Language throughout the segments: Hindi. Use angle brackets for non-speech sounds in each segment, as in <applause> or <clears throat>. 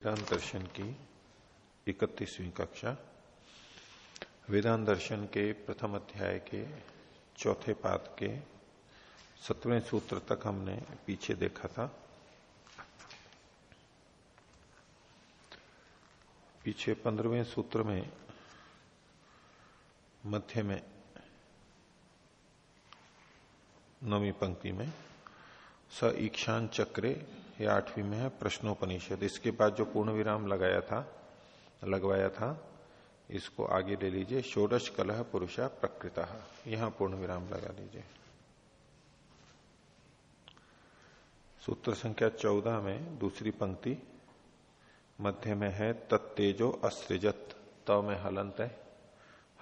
वेदांत दर्शन की इकतीसवीं कक्षा। वेदांत दर्शन के प्रथम अध्याय के चौथे पाद के सत्रवें सूत्र तक हमने पीछे देखा था। पीछे पंद्रहवें सूत्र में मध्य में नवी पंक्ति में स ईक्षान चक्रे ये आठवीं में है, प्रश्नोपनिषद। इसके बाद जो पूर्ण विराम लगाया था, लगवाया था, इसको आगे ले लीजिए। षोडश कलह पुरुषा प्रकृता। यहाँ पूर्ण विराम लगा लीजिए सूत्र संख्या चौदह में दूसरी पंक्ति, मध्य में है, तत्तेजो अस्त्रिजत त में हलंत है।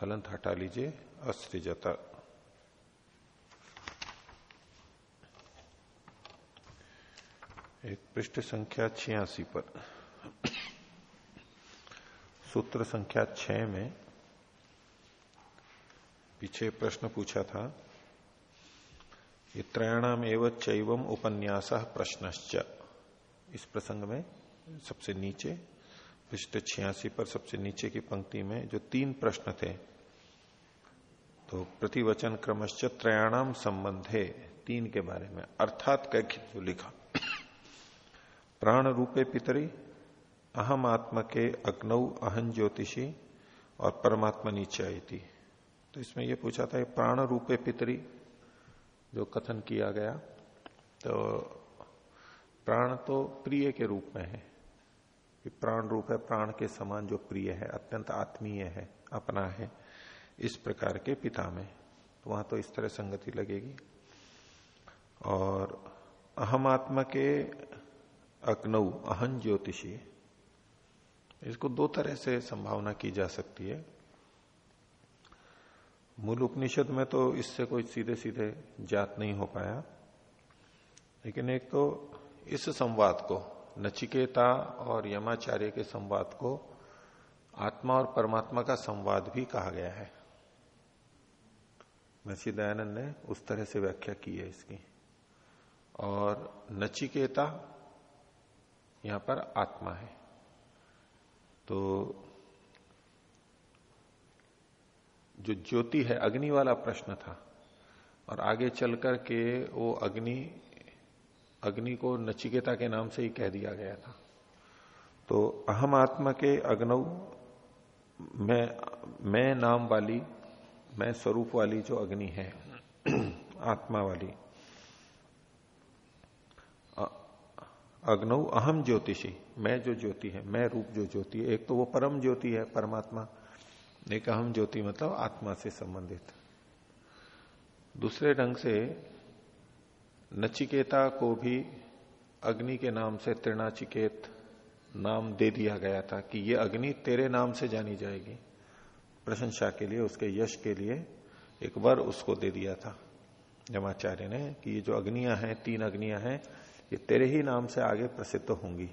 हलंत हटा लीजिए अस्त्रिजत एक पृष्ठ संख्या छियासी पर। सूत्र संख्या छह में पीछे प्रश्न पूछा था ये त्रयाणाम एवं चैवम उपन्यास प्रश्नश्च। इस प्रसंग में सबसे नीचे, पृष्ठ छियासी पर सबसे नीचे की पंक्ति में जो तीन प्रश्न थे तो प्रतिवचन क्रमश्च त्रयाणाम संबंधे, तीन के बारे में, अर्थात कह लिखा। प्राण रूपे पितरी, अहम आत्मा के अग्नौ अहन ज्योतिषी और परमात्मा नीचे आई थी। तो इसमें यह पूछा था प्राण रूपे पितरी जो कथन किया गया तो प्राण तो प्रिय के रूप में है, कि प्राण रूप है, प्राण के समान जो प्रिय है, अत्यंत आत्मीय है, अपना है, इस प्रकार के पिता में। तो वहाँ तो इस तरह संगति लगेगी। और अहम आत्मा के अग्नऊ अहन ज्योतिषी। इसको दो तरह से संभावना की जा सकती है। मूल उपनिषद में तो इससे कोई सीधे सीधे जात नहीं हो पाया। लेकिन एक तो इस संवाद को, नचिकेता और यमाचार्य के संवाद को आत्मा और परमात्मा का संवाद भी कहा गया है। महर्षि दयानंद ने उस तरह से व्याख्या की है इसकी। और नचिकेता यहाँ पर आत्मा है। तो जो ज्योति है, अग्नि वाला प्रश्न था। और आगे चल कर के वो अग्नि अग्नि को नचिकेता के नाम से ही कह दिया गया था। तो अहम आत्मा के अग्नऊ मैं मैं नाम वाली, मैं स्वरूप वाली जो अग्नि है, <clears throat> आत्मा वाली अग्नौ अहम ज्योतिषी। मैं जो ज्योति है, मैं रूप जो ज्योति है, एक तो वो परम ज्योति है, परमात्मा, एक अहम ज्योति मतलब आत्मा से संबंधित। दूसरे ढंग से नचिकेता को भी अग्नि के नाम से त्रिनाचिकेत नाम दे दिया गया था कि ये अग्नि तेरे नाम से जानी जाएगी। प्रशंसा के लिए, उसके यश के लिए एक वर उसको दे दिया था। जमाचार्य ने कि ये जो अग्नियाँ हैं, तीन अग्नियाँ हैं ये तेरे ही नाम से आगे प्रसिद्ध होंगी।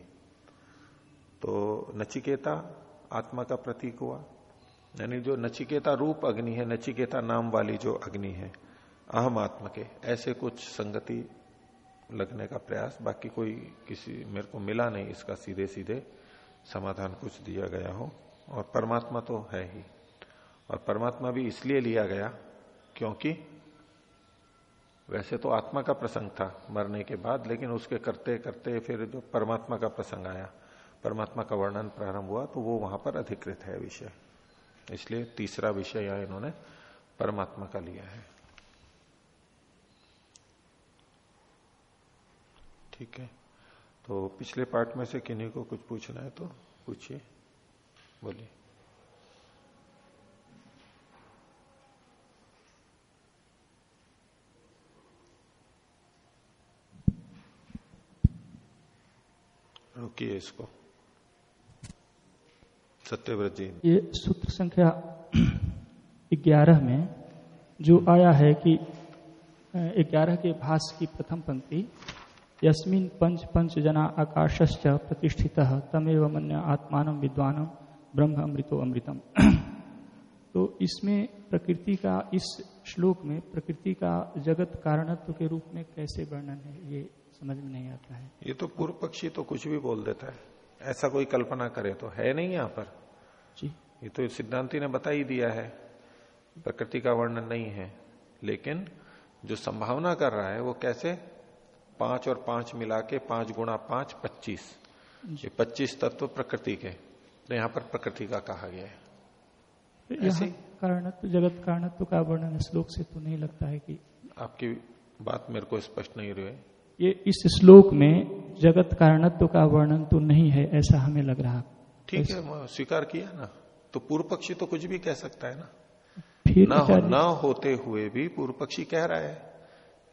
तो नचिकेता आत्मा का प्रतीक हुआ। यानी जो नचिकेता रूप अग्नि है, नचिकेता नाम वाली जो अग्नि है, अहम आत्मा के, ऐसे कुछ संगति लगने का प्रयास। बाकी कोई किसी मेरे को मिला नहीं, इसका सीधे सीधे समाधान कुछ दिया गया हो। और परमात्मा तो है ही। और परमात्मा भी इसलिए लिया गया क्योंकि वैसे तो आत्मा का प्रसंग था मरने के बाद, लेकिन उसके करते करते फिर जो परमात्मा का प्रसंग आया, परमात्मा का वर्णन प्रारंभ हुआ तो वो वहाँ पर अधिकृत है विषय। इसलिए तीसरा विषय यहाँ इन्होंने परमात्मा का लिया है। ठीक है। तो पिछले पार्ट में से किन्हीं को कुछ पूछना है तो पूछिए। बोलिए। रुकिए इसको। सत्यव्रत। जी ये सूत्र संख्या ग्यारह में जो आया है कि ग्यारह के भाष की प्रथम पंक्ति, यस्मिन पंच पंच जना आकाशश्च प्रतिष्ठित, तमेव मन्य आत्मान विद्वान, ब्रह्म अमृतो अमृतम। तो इसमें प्रकृति का, इस श्लोक में प्रकृति का जगत कारणत्व के रूप में कैसे वर्णन है, ये समझ में नहीं आता है। ये तो पूर्व पक्षी तो कुछ भी बोल देता है। ऐसा कोई कल्पना करे तो है नहीं यहाँ पर। जी। ये तो सिद्धांति ने बता ही दिया है प्रकृति का वर्णन नहीं है। लेकिन जो संभावना कर रहा है वो कैसे? पाँच और पाँच मिला के पाँच गुणा पाँच पच्चीस। ये पच्चीस तत्व प्रकृति के। तो यहाँ पर प्रकृति का कहा गया है। ऐसे कारणत्व जगत कारणत्व का वर्णन श्लोक से तो नहीं लगता है कि आपकी बात मेरे को स्पष्ट नहीं रही। ये इस श्लोक में जगत कारणत्व का वर्णन तो नहीं है ऐसा हमें लग रहा। ठीक है स्वीकार किया ना। तो पूर्व पक्षी तो कुछ भी कह सकता है ना। फिर ना हो, ना होते हुए भी पूर्व पक्षी कह रहा है।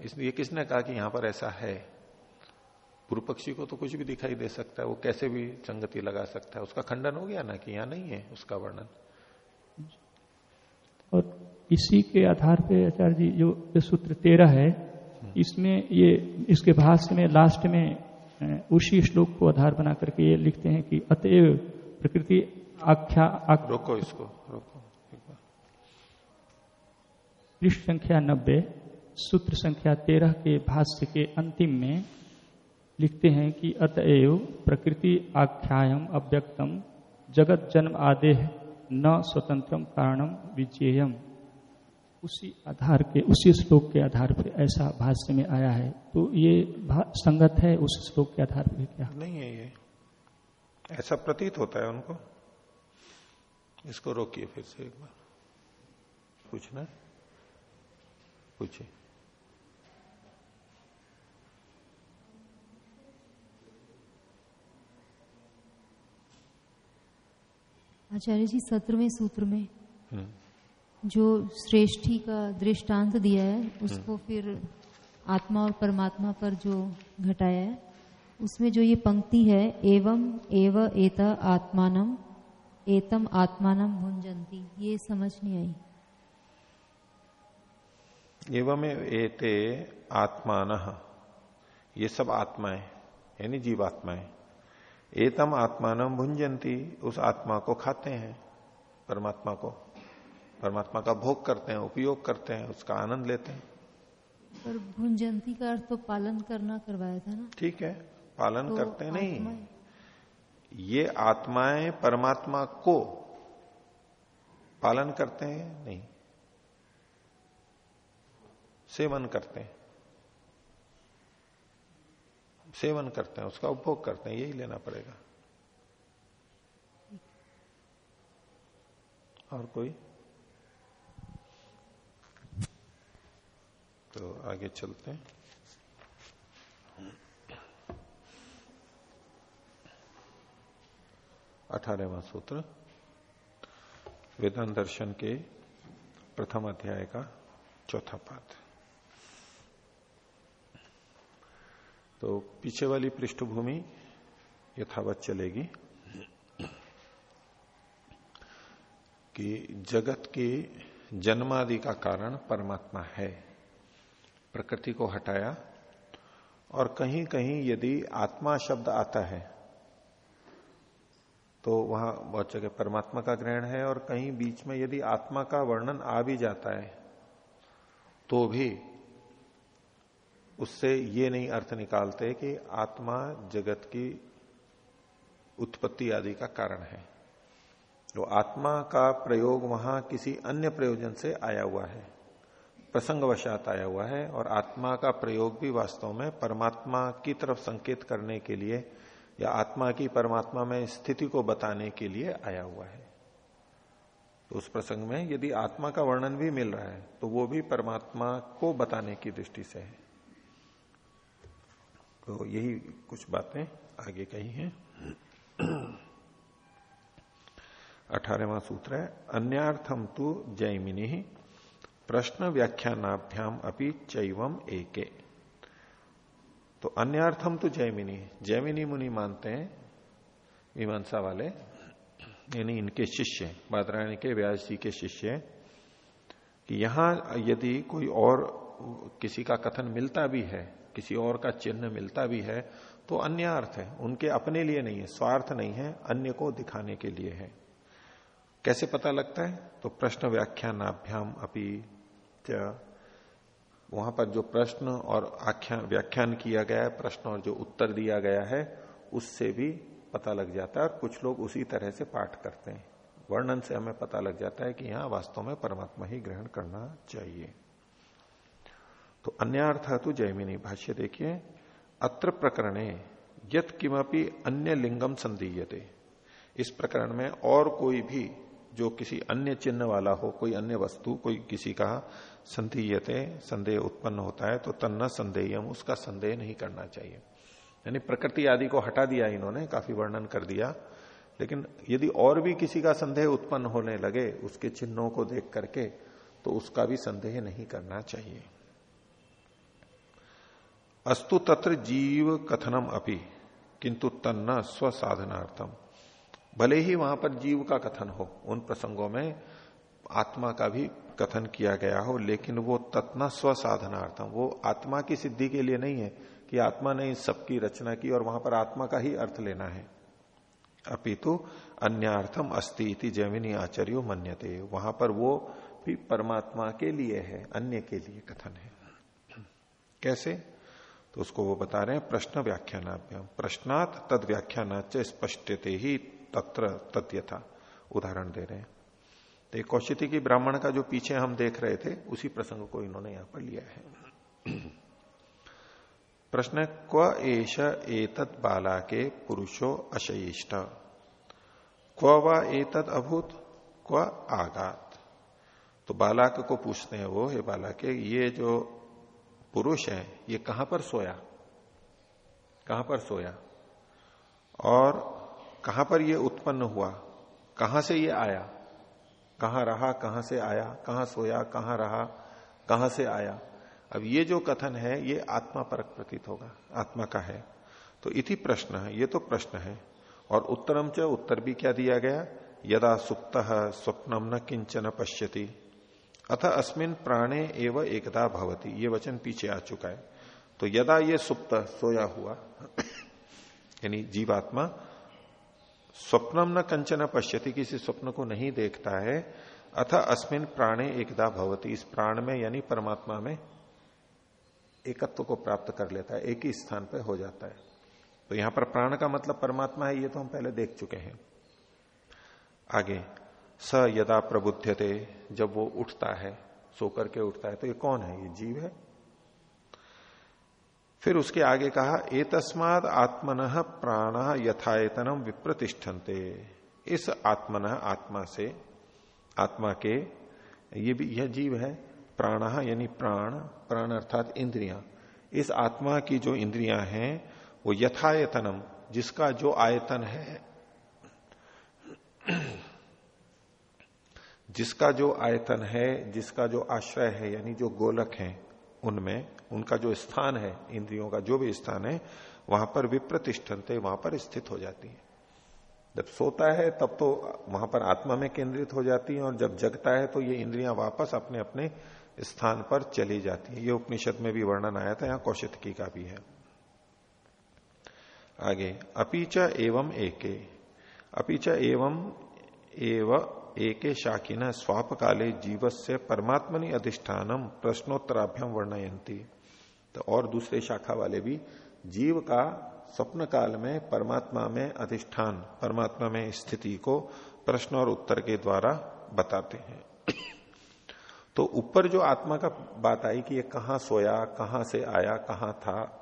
इसलिए किसने कहा कि यहाँ पर ऐसा है? पूर्व पक्षी को तो कुछ भी दिखाई दे सकता है। वो कैसे भी संगति लगा सकता है। उसका खंडन हो गया ना कि यहाँ नहीं है उसका वर्णन। और इसी के आधार पे आचार्य जी जो सूत्र तेरह है इसमें ये इसके भाष्य में लास्ट में उसी श्लोक को आधार बना करके ये लिखते हैं कि अतएव प्रकृति आख्या आख- रोको इसको रोको। पृष्ठ संख्या नब्बे सूत्र संख्या तेरह के भाष्य के अंतिम में लिखते हैं कि अतएव प्रकृति आख्यायम अव्यक्तम जगत जन्म आदेह न स्वतंत्रम कारणम विजेयम उसी आधार के उसी श्लोक के आधार पर ऐसा भाष्य में आया है। तो ये संगत है उस श्लोक के आधार पर क्या? नहीं है ये। ऐसा प्रतीत होता है उनको। इसको रोकिए फिर से एक बार। पूछना है? पूछिए। आचार्य जी सत्रहवें सूत्र में हम्म, जो श्रेष्ठी का दृष्टांत दिया है उसको फिर आत्मा और परमात्मा पर जो घटाया है उसमें जो ये पंक्ति है एवं एव एत आत्मानम एतम आत्मानम भुंजंती ये समझ नहीं आई। एवं एते आत्मान ये सब आत्माएँ यानी जीवात्माएँ। एतम आत्मान भुंजंती उस आत्मा को खाते हैं परमात्मा को। परमात्मा का भोग करते हैं उपयोग करते हैं उसका आनंद लेते हैं। पर भुंजंती का अर्थ तो पालन करना करवाया था ना? ठीक है पालन तो करते नहीं। ये आत्माएँ परमात्मा को पालन करते हैं? नहीं। सेवन करते हैं। सेवन करते हैं उसका उपभोग करते हैं यही लेना पड़ेगा। और कोई? तो आगे चलते हैं। अठारहवा सूत्र, वेदांत दर्शन के प्रथम अध्याय का चौथा पाठ। तो पीछे वाली पृष्ठभूमि यथावत चलेगी कि जगत के जन्मादि का कारण परमात्मा है। प्रकृति को हटाया और कहीं कहीं यदि आत्मा शब्द आता है तो वहाँ बहुत जगह परमात्मा का ग्रहण है और कहीं बीच में यदि आत्मा का वर्णन आ भी जाता है तो भी उससे ये नहीं अर्थ निकालते कि आत्मा जगत की उत्पत्ति आदि का कारण है। तो आत्मा का प्रयोग वहाँ किसी अन्य प्रयोजन से आया हुआ है। प्रसंगवशात आया हुआ है और आत्मा का प्रयोग भी वास्तव में परमात्मा की तरफ़ संकेत करने के लिए या आत्मा की परमात्मा में स्थिति को बताने के लिए आया हुआ है। तो उस प्रसंग में यदि आत्मा का वर्णन भी मिल रहा है तो वो भी परमात्मा को बताने की दृष्टि से है। तो यही कुछ बातें आगे कही हैं। अठारहवा सूत्र है अन्यार्थम तु जैमिनी प्रश्न व्याख्यानाभ्याम अपनी चैवम एके। तो अन्यार्थम तो जैमिनी। जैमिनी मुनि मानते हैं, मीमांसा वाले, यानी इनके शिष्य, बादरायण के, व्यास जी के शिष्य, कि यहाँ यदि कोई और किसी का कथन मिलता भी है, किसी और का चिन्ह मिलता भी है तो अन्य अर्थ है। उनके अपने लिए नहीं है, स्वार्थ नहीं है, अन्य को दिखाने के लिए है। कैसे पता लगता है? तो प्रश्न व्याख्यानाभ्याम अपी वहाँ पर जो प्रश्न और आख्यान व्याख्यान किया गया है, प्रश्न और जो उत्तर दिया गया है, उससे भी पता लग जाता है और कुछ लोग उसी तरह से पाठ करते हैं। वर्णन से हमें पता लग जाता है कि यहाँ वास्तव में परमात्मा ही ग्रहण करना चाहिए। तो अन्यर्थ तो जयमिनी भाष्य देखिए, अत्र प्रकरणे यत किमपि अन्य लिंगम संदीयते इस प्रकरण में और कोई भी जो किसी अन्य चिन्ह वाला हो, कोई अन्य वस्तु, कोई किसी का संधीयते, संदेह उत्पन्न होता है तो तन्ना संदेहम, उसका संदेह नहीं करना चाहिए। यानी प्रकृति आदि को हटा दिया इन्होंने, काफ़ी वर्णन कर दिया। लेकिन यदि और भी किसी का संदेह उत्पन्न होने लगे, उसके चिन्हों को देख करके तो उसका भी संदेह नहीं करना चाहिए। अस्तु तत्र जीव कथनम अपि, किंतु तन्ना स्वसाधनार्थम भले ही वहाँ पर जीव का कथन हो, उन प्रसंगों में आत्मा का भी कथन किया गया हो, लेकिन वो तत्ना स्व स्वसाधनार्थम वो आत्मा की सिद्धि के लिए नहीं है कि आत्मा ने इस सबकी रचना की और वहाँ पर आत्मा का ही अर्थ लेना है। अपितु अन्यर्थम अस्ति इति जैमिनी आचार्यो मन्यते। वहाँ पर वो भी परमात्मा के लिए है, अन्य के लिए कथन है। कैसे? तो उसको वो बता रहे हैं प्रश्न व्याख्यानाभ्याम। प्रश्नात् तद व्याख्यानाच स्पष्टते ही तत्र तथ्यथा उदाहरण दे रहे हैं। तो कौशिकी की ब्राह्मण का जो पीछे हम देख रहे थे, उसी प्रसंग को इन्होंने यहाँ पर लिया है। प्रश्न क्व एश एतत् बाला के पुरुषो अशिष्ट क्व व एतत् अभूत, क्व आगात? तो बालाक को पूछते हैं वो, हे के ये जो पुरुष है, ये कहाँ पर सोया? कहाँ पर सोया? और कहाँ पर ये उत्पन्न हुआ? कहाँ से ये आया? कहाँ रहा, कहाँ से आया? कहाँ सोया, कहाँ रहा, कहाँ से आया? अब ये जो कथन है, ये आत्मा परक प्रतीत होगा। आत्मा का है। तो इति प्रश्न है, ये तो प्रश्न है। और उत्तरम च, उत्तर भी क्या दिया गया? यदा सुप्त स्वप्नम न किंचन पश्यति। अथ अस्मिन प्राणे एवं एकदा भवती। ये वचन पीछे आ चुका है। तो यदा ये सुप्त सोया हुआ, <coughs> यानी जीवात्मा स्वप्नम न कंचन पश्यति, किसी स्वप्न को नहीं देखता है, अथ अस्मिन प्राणे एकदा भवती। इस प्राण में यानी परमात्मा में एकत्व को प्राप्त कर लेता है, एक ही स्थान पर हो जाता है। तो यहाँ पर प्राण का मतलब परमात्मा है, ये तो हम पहले देख चुके हैं। आगे, स यदा प्रबुद्धते, जब वो उठता है, सो करके उठता है तो ये कौन है? ये जीव है? फिर उसके आगे कहा ए तस्माद आत्मन प्राण यथायतनम विप्रतिष्ठन्ते। इस आत्मन, आत्मा से, आत्मा के, ये भी, यह जीव है, प्राण यानी प्राण प्राण अर्थात इंद्रियाँ। इस आत्मा की जो इंद्रियाँ हैं, वो यथायतनम जिसका जो आयतन है, जिसका जो आयतन है, जिसका जो आश्रय है, यानी जो गोलक है, उनमें उनका जो स्थान है, इंद्रियों का जो भी स्थान है, वहाँ पर विप्रतिष्ठनते वहाँ पर स्थित हो जाती है। जब सोता है, तब तो वहाँ पर आत्मा में केंद्रित हो जाती है और जब जगता है तो ये इंद्रियाँ वापस अपने अपने स्थान पर चली जाती है। ये उपनिषद में भी वर्णन आया था, यहाँ कौशिकी का भी है। आगे, अपीच एवं एके। अपीच एवं एव एके शाखिन स्वाप काले जीवस से परमात्मनि अधिष्ठानम प्रश्नोत्तराभ्यम वर्णयंती तो और दूसरे शाखा वाले भी जीव का स्वप्न काल में, परमात्मा में अधिष्ठान, परमात्मा में स्थिति को प्रश्न और उत्तर के द्वारा बताते हैं। <clears throat> तो ऊपर जो आत्मा का बात आई कि ये कहाँ सोया, कहाँ से आया, कहाँ था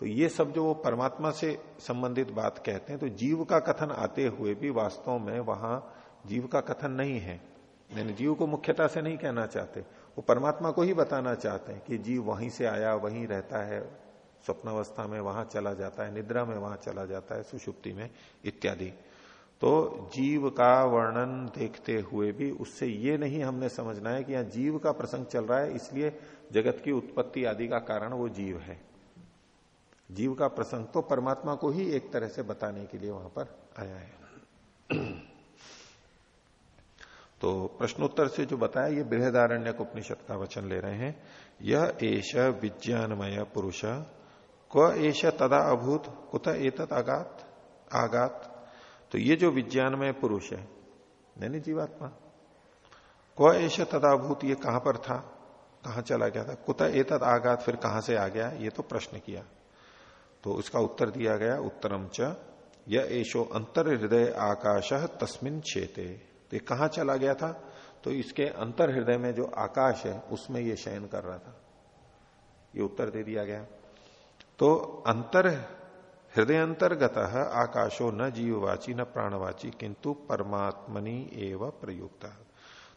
तो ये सब जो वो परमात्मा से संबंधित बात कहते हैं तो जीव का कथन आते हुए भी वास्तव में वहाँ जीव का कथन नहीं है। यानी जीव को मुख्यता से नहीं कहना चाहते। वो परमात्मा को ही बताना चाहते हैं कि जीव वहीं से आया, वहीं रहता है, स्वप्नावस्था में वहाँ चला जाता है, निद्रा में वहाँ चला जाता है, सुषुप्ति में, इत्यादि। तो जीव का वर्णन देखते हुए भी उससे ये नहीं हमने समझना है कि यहाँ जीव का प्रसंग चल रहा है, इसलिए जगत की उत्पत्ति आदि का कारण वो जीव है। जीव का प्रसंग तो परमात्मा को ही एक तरह से बताने के लिए वहाँ पर आया है। तो प्रश्नोत्तर से जो बताया, ये बृहदारण्य उपनिषद का वचन ले रहे हैं। यह एश विज्ञानमय पुरुष क एश तदा अभूत, कुत एतत आगात आगात। तो ये जो विज्ञानमय पुरुष है नहीं जीवात्मा क एश तदाभूत ये कहाँ पर था? कहाँ चला गया था? कुत एतत आगात, फिर कहाँ से आ गया? ये तो प्रश्न किया। तो उसका उत्तर दिया गया उत्तरम च यह एशो अंतर हृदय आकाश तस्मिन चेते तो ये कहा चला गया था? तो इसके अंतर हृदय में जो आकाश है, उसमें ये शयन कर रहा था। ये उत्तर दे दिया गया। तो अंतर हृदय अंतर्गत आकाशो न जीववाची न प्राणवाची, किंतु परमात्मनि एवं प्रयुक्त।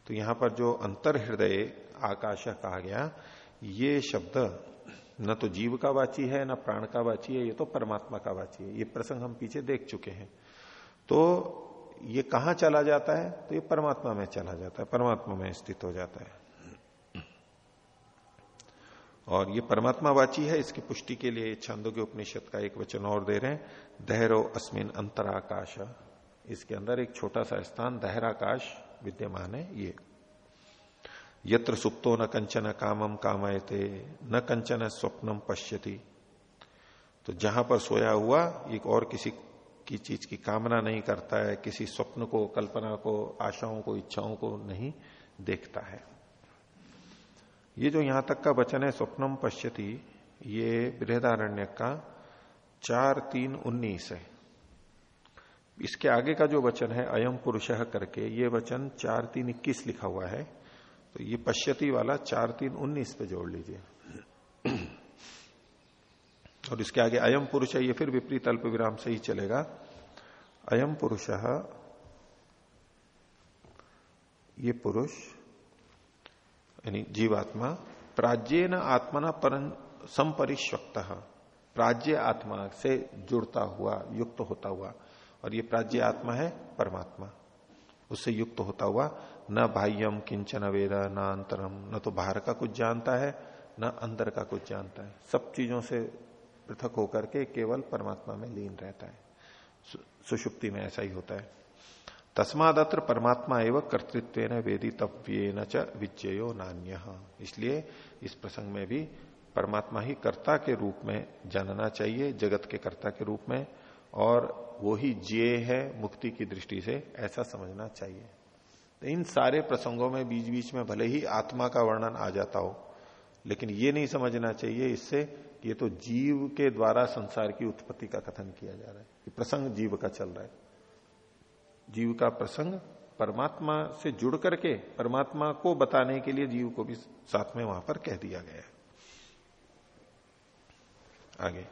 तो यहाँ पर जो अंतर हृदय आकाश कहा गया, ये शब्द न तो जीव का वाची है, न प्राण का वाची है, ये तो परमात्मा का वाची है। ये प्रसंग हम पीछे देख चुके हैं। तो ये कहाँ चला जाता है? तो ये परमात्मा में चला जाता है, परमात्मा में स्थित हो जाता है। और ये परमात्मा वाची है, इसकी पुष्टि के लिए छंदों के उपनिषद का एक वचन और दे रहे हैं, दहरो अस्मिन अंतराकाश। इसके अंदर एक छोटा सा स्थान, दहराकाश विद्यमान है ये। यत्र सुप्तो न कंचन कामम कामयते, न कंचन स्वप्नम पश्यति। तो जहाँ पर सोया हुआ, एक और किसी की चीज़ की कामना नहीं करता है, किसी स्वप्न को, कल्पना को, आशाओं को, इच्छाओं को नहीं देखता है। ये जो यहाँ तक का वचन है, स्वप्नम पश्यति, ये बृहदारण्य का चार तीन उन्नीस है। इसके आगे का जो वचन है, अयम पुरुष करके, ये वचन चार तीन इक्कीस लिखा हुआ है। तो ये पश्यति वाला चार तीन उन्नीस पे जोड़ लीजिए। और इसके आगे अयम पुरुष है, ये फिर विपरीत अल्प विराम से ही चलेगा। अयम पुरुष। ये पुरुष, यानी जीवात्मा, प्राज्यन आत्मना पर संपरिश्वक्त प्राज्य आत्मा से जुड़ता हुआ, युक्त होता हुआ, और ये प्राज्य आत्मा है परमात्मा। उससे युक्त होता हुआ, न बाह्यम किंचन वेद, न अंतरम न तो बाहर का कुछ जानता है, न अंदर का कुछ जानता है। सब चीज़ों से पृथक होकर के केवल परमात्मा में लीन रहता है। सुषुप्ति में ऐसा ही होता है। तस्मादत्र परमात्मा एवं कर्तृत्व न वेदितव्य न च नान्य। इसलिए इस प्रसंग में भी परमात्मा ही कर्ता के रूप में जानना चाहिए, जगत के कर्ता के रूप में, और वो ही जे है, मुक्ति की दृष्टि से ऐसा समझना चाहिए। तो इन सारे प्रसंगों में बीच बीच में भले ही आत्मा का वर्णन आ जाता हो, लेकिन ये नहीं समझना चाहिए इससे ये तो जीव के द्वारा संसार की उत्पत्ति का कथन किया जा रहा है, कि प्रसंग जीव का चल रहा है। जीव का प्रसंग परमात्मा से जुड़ करके, परमात्मा को बताने के लिए जीव को भी साथ में वहाँ पर कह दिया गया है। आगे।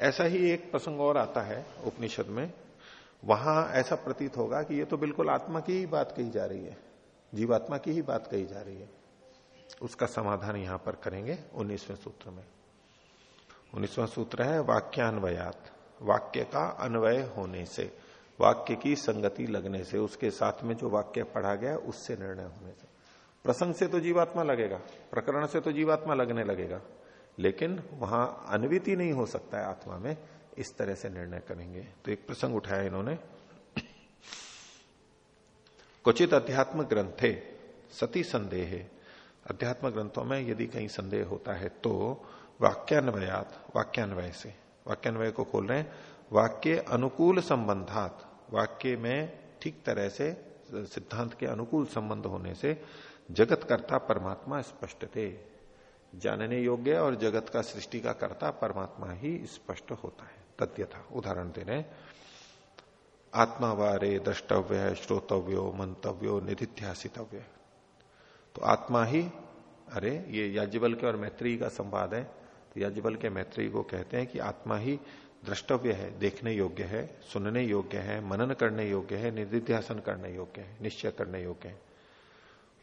ऐसा ही एक प्रसंग और आता है उपनिषद में। वहाँ ऐसा प्रतीत होगा कि ये तो बिल्कुल आत्मा की ही बात कही जा रही है। जीवात्मा की ही बात कही जा रही है। उसका समाधान यहाँ पर करेंगे उन्नीसवें सूत्र में। उन्नीसवां सूत्र है, वाक्यान्वयात। वाक्य का अन्वय होने से, वाक्य की संगति लगने से, उसके साथ में जो वाक्य पढ़ा गया उससे निर्णय होने से। प्रसंग से तो जीवात्मा लगेगा, प्रकरण से तो जीवात्मा लगने लगेगा, लेकिन वहाँ अन्विति नहीं हो सकता है आत्मा में, इस तरह से निर्णय करेंगे। तो एक प्रसंग उठाया इन्होंने। क्वचित अध्यात्म ग्रंथे सती संदेह। अध्यात्म ग्रंथों में यदि कहीं संदेह होता है तो वाक्यान्वयात वाक्यान्वय से वाक्यान्वय को खोल रहे हैं। वाक्य अनुकूल संबंधात। वाक्य में ठीक तरह से सिद्धांत के अनुकूल संबंध होने से जगत कर्ता परमात्मा स्पष्ट थे। जानने योग्य और जगत का सृष्टि का कर्ता परमात्मा ही स्पष्ट होता है। तथ्य था उदाहरण दे रहे आत्मा वारे द्रष्टव्य, श्रोतव्यो, मंतव्यो, निधिध्यासितव्य। तो आत्मा ही, अरे, ये याज्ञबल के और मैत्री का संवाद है। याज्ञबल के मैत्री को कहते हैं कि आत्मा ही द्रष्टव्य है, देखने योग्य है, सुनने योग्य है, मनन करने योग्य है, निधिध्यासन करने योग्य है, निश्चय करने योग्य है।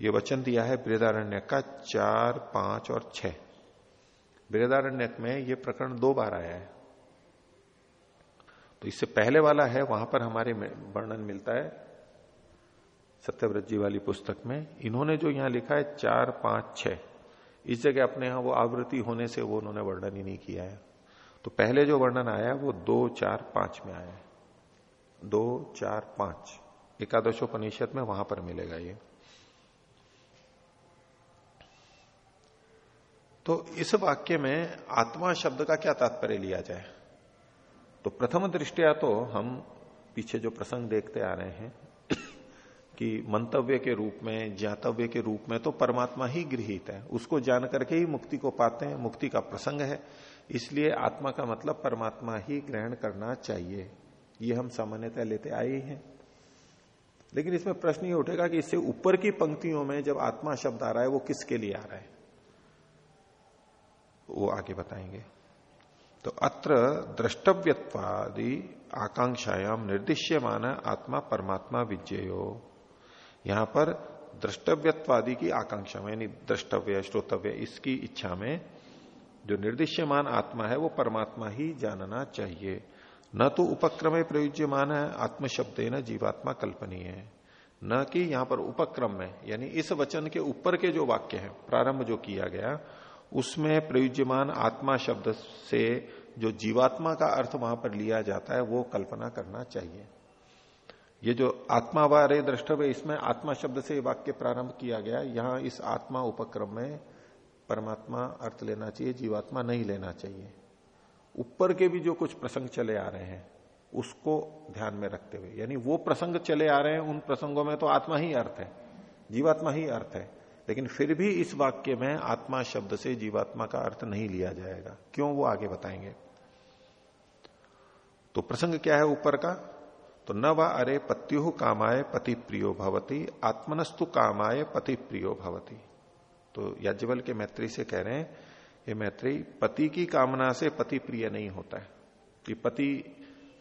ये वचन दिया है बृहदारण्य का चार, पाँच और छह। बृहदारण्य में ये प्रकरण दो बार आया है। तो इससे पहले वाला है, वहाँ पर हमारे वर्णन मिलता है सत्यव्रत जी वाली पुस्तक में। इन्होंने जो यहाँ लिखा है, चार, पाँच, छह। इस जगह अपने यहाँ वो आवृत्ति होने से वो उन्होंने वर्णन ही नहीं किया है। तो पहले जो वर्णन आया, वो दो, चार, पाँच में आया। है दो, चार, पाँच। एकादशोपनिषद में वहाँ पर मिलेगा ये। तो इस वाक्य में आत्मा शब्द का क्या तात्पर्य लिया जाए? तो प्रथम दृष्टिया तो हम पीछे जो प्रसंग देखते आ रहे हैं कि मंतव्य के रूप में, ज्ञातव्य के रूप में तो परमात्मा ही गृहित है। उसको जान करके ही मुक्ति को पाते हैं, मुक्ति का प्रसंग है। इसलिए आत्मा का मतलब परमात्मा ही ग्रहण करना चाहिए। ये हम सामान्यतः लेते आए हैं। लेकिन इसमें प्रश्न ये उठेगा कि इससे ऊपर की पंक्तियों में जब आत्मा शब्द आ रहा है, वो किसके लिए आ रहा है? वो आगे बताएँगे। तो अत्र द्रष्टव्यत्वादि आकांक्षायाम निर्दिश्य मान आत्मा परमात्मा विजयो यहाँ पर द्रष्टव्यत्वादि की आकांक्षा में, यानी द्रष्टव्य, श्रोतव्य, इसकी इच्छा में जो निर्दिश्यमान आत्मा है, वो परमात्मा ही जानना चाहिए। न तो उपक्रम प्रयुज्यमान है आत्म शब्द न जीवात्मा कल्पनीय है। न कि यहाँ पर उपक्रम में, यानी इस वचन के ऊपर के जो वाक्य है, प्रारंभ जो किया गया, उसमें प्रयुज्यमान आत्मा शब्द से जो जीवात्मा का अर्थ वहाँ पर लिया जाता है, वो कल्पना करना चाहिए। ये जो आत्मा वारे द्रष्टव्य, इसमें आत्मा शब्द से वाक्य प्रारंभ किया गया, यहाँ इस आत्मा उपक्रम में परमात्मा अर्थ लेना चाहिए, जीवात्मा नहीं लेना चाहिए। ऊपर के भी जो कुछ प्रसंग चले आ रहे हैं, उसको ध्यान में रखते हुए, यानी वो प्रसंग चले आ रहे हैं, उन प्रसंगों में तो आत्मा ही अर्थ है, जीवात्मा ही अर्थ है। लेकिन फिर भी इस वाक्य में आत्मा शब्द से जीवात्मा का अर्थ नहीं लिया जाएगा। क्यों, वो आगे बताएँगे। तो प्रसंग क्या है ऊपर का? तो न व अरे पत्यु कामाय पति प्रियो भवती, आत्मनस्तु कामाय पति प्रियो भवती। तो याज्ञवल के मैत्री से कह रहे हैं ये मैत्री, पति की कामना से पति प्रिय नहीं होता है। कि पति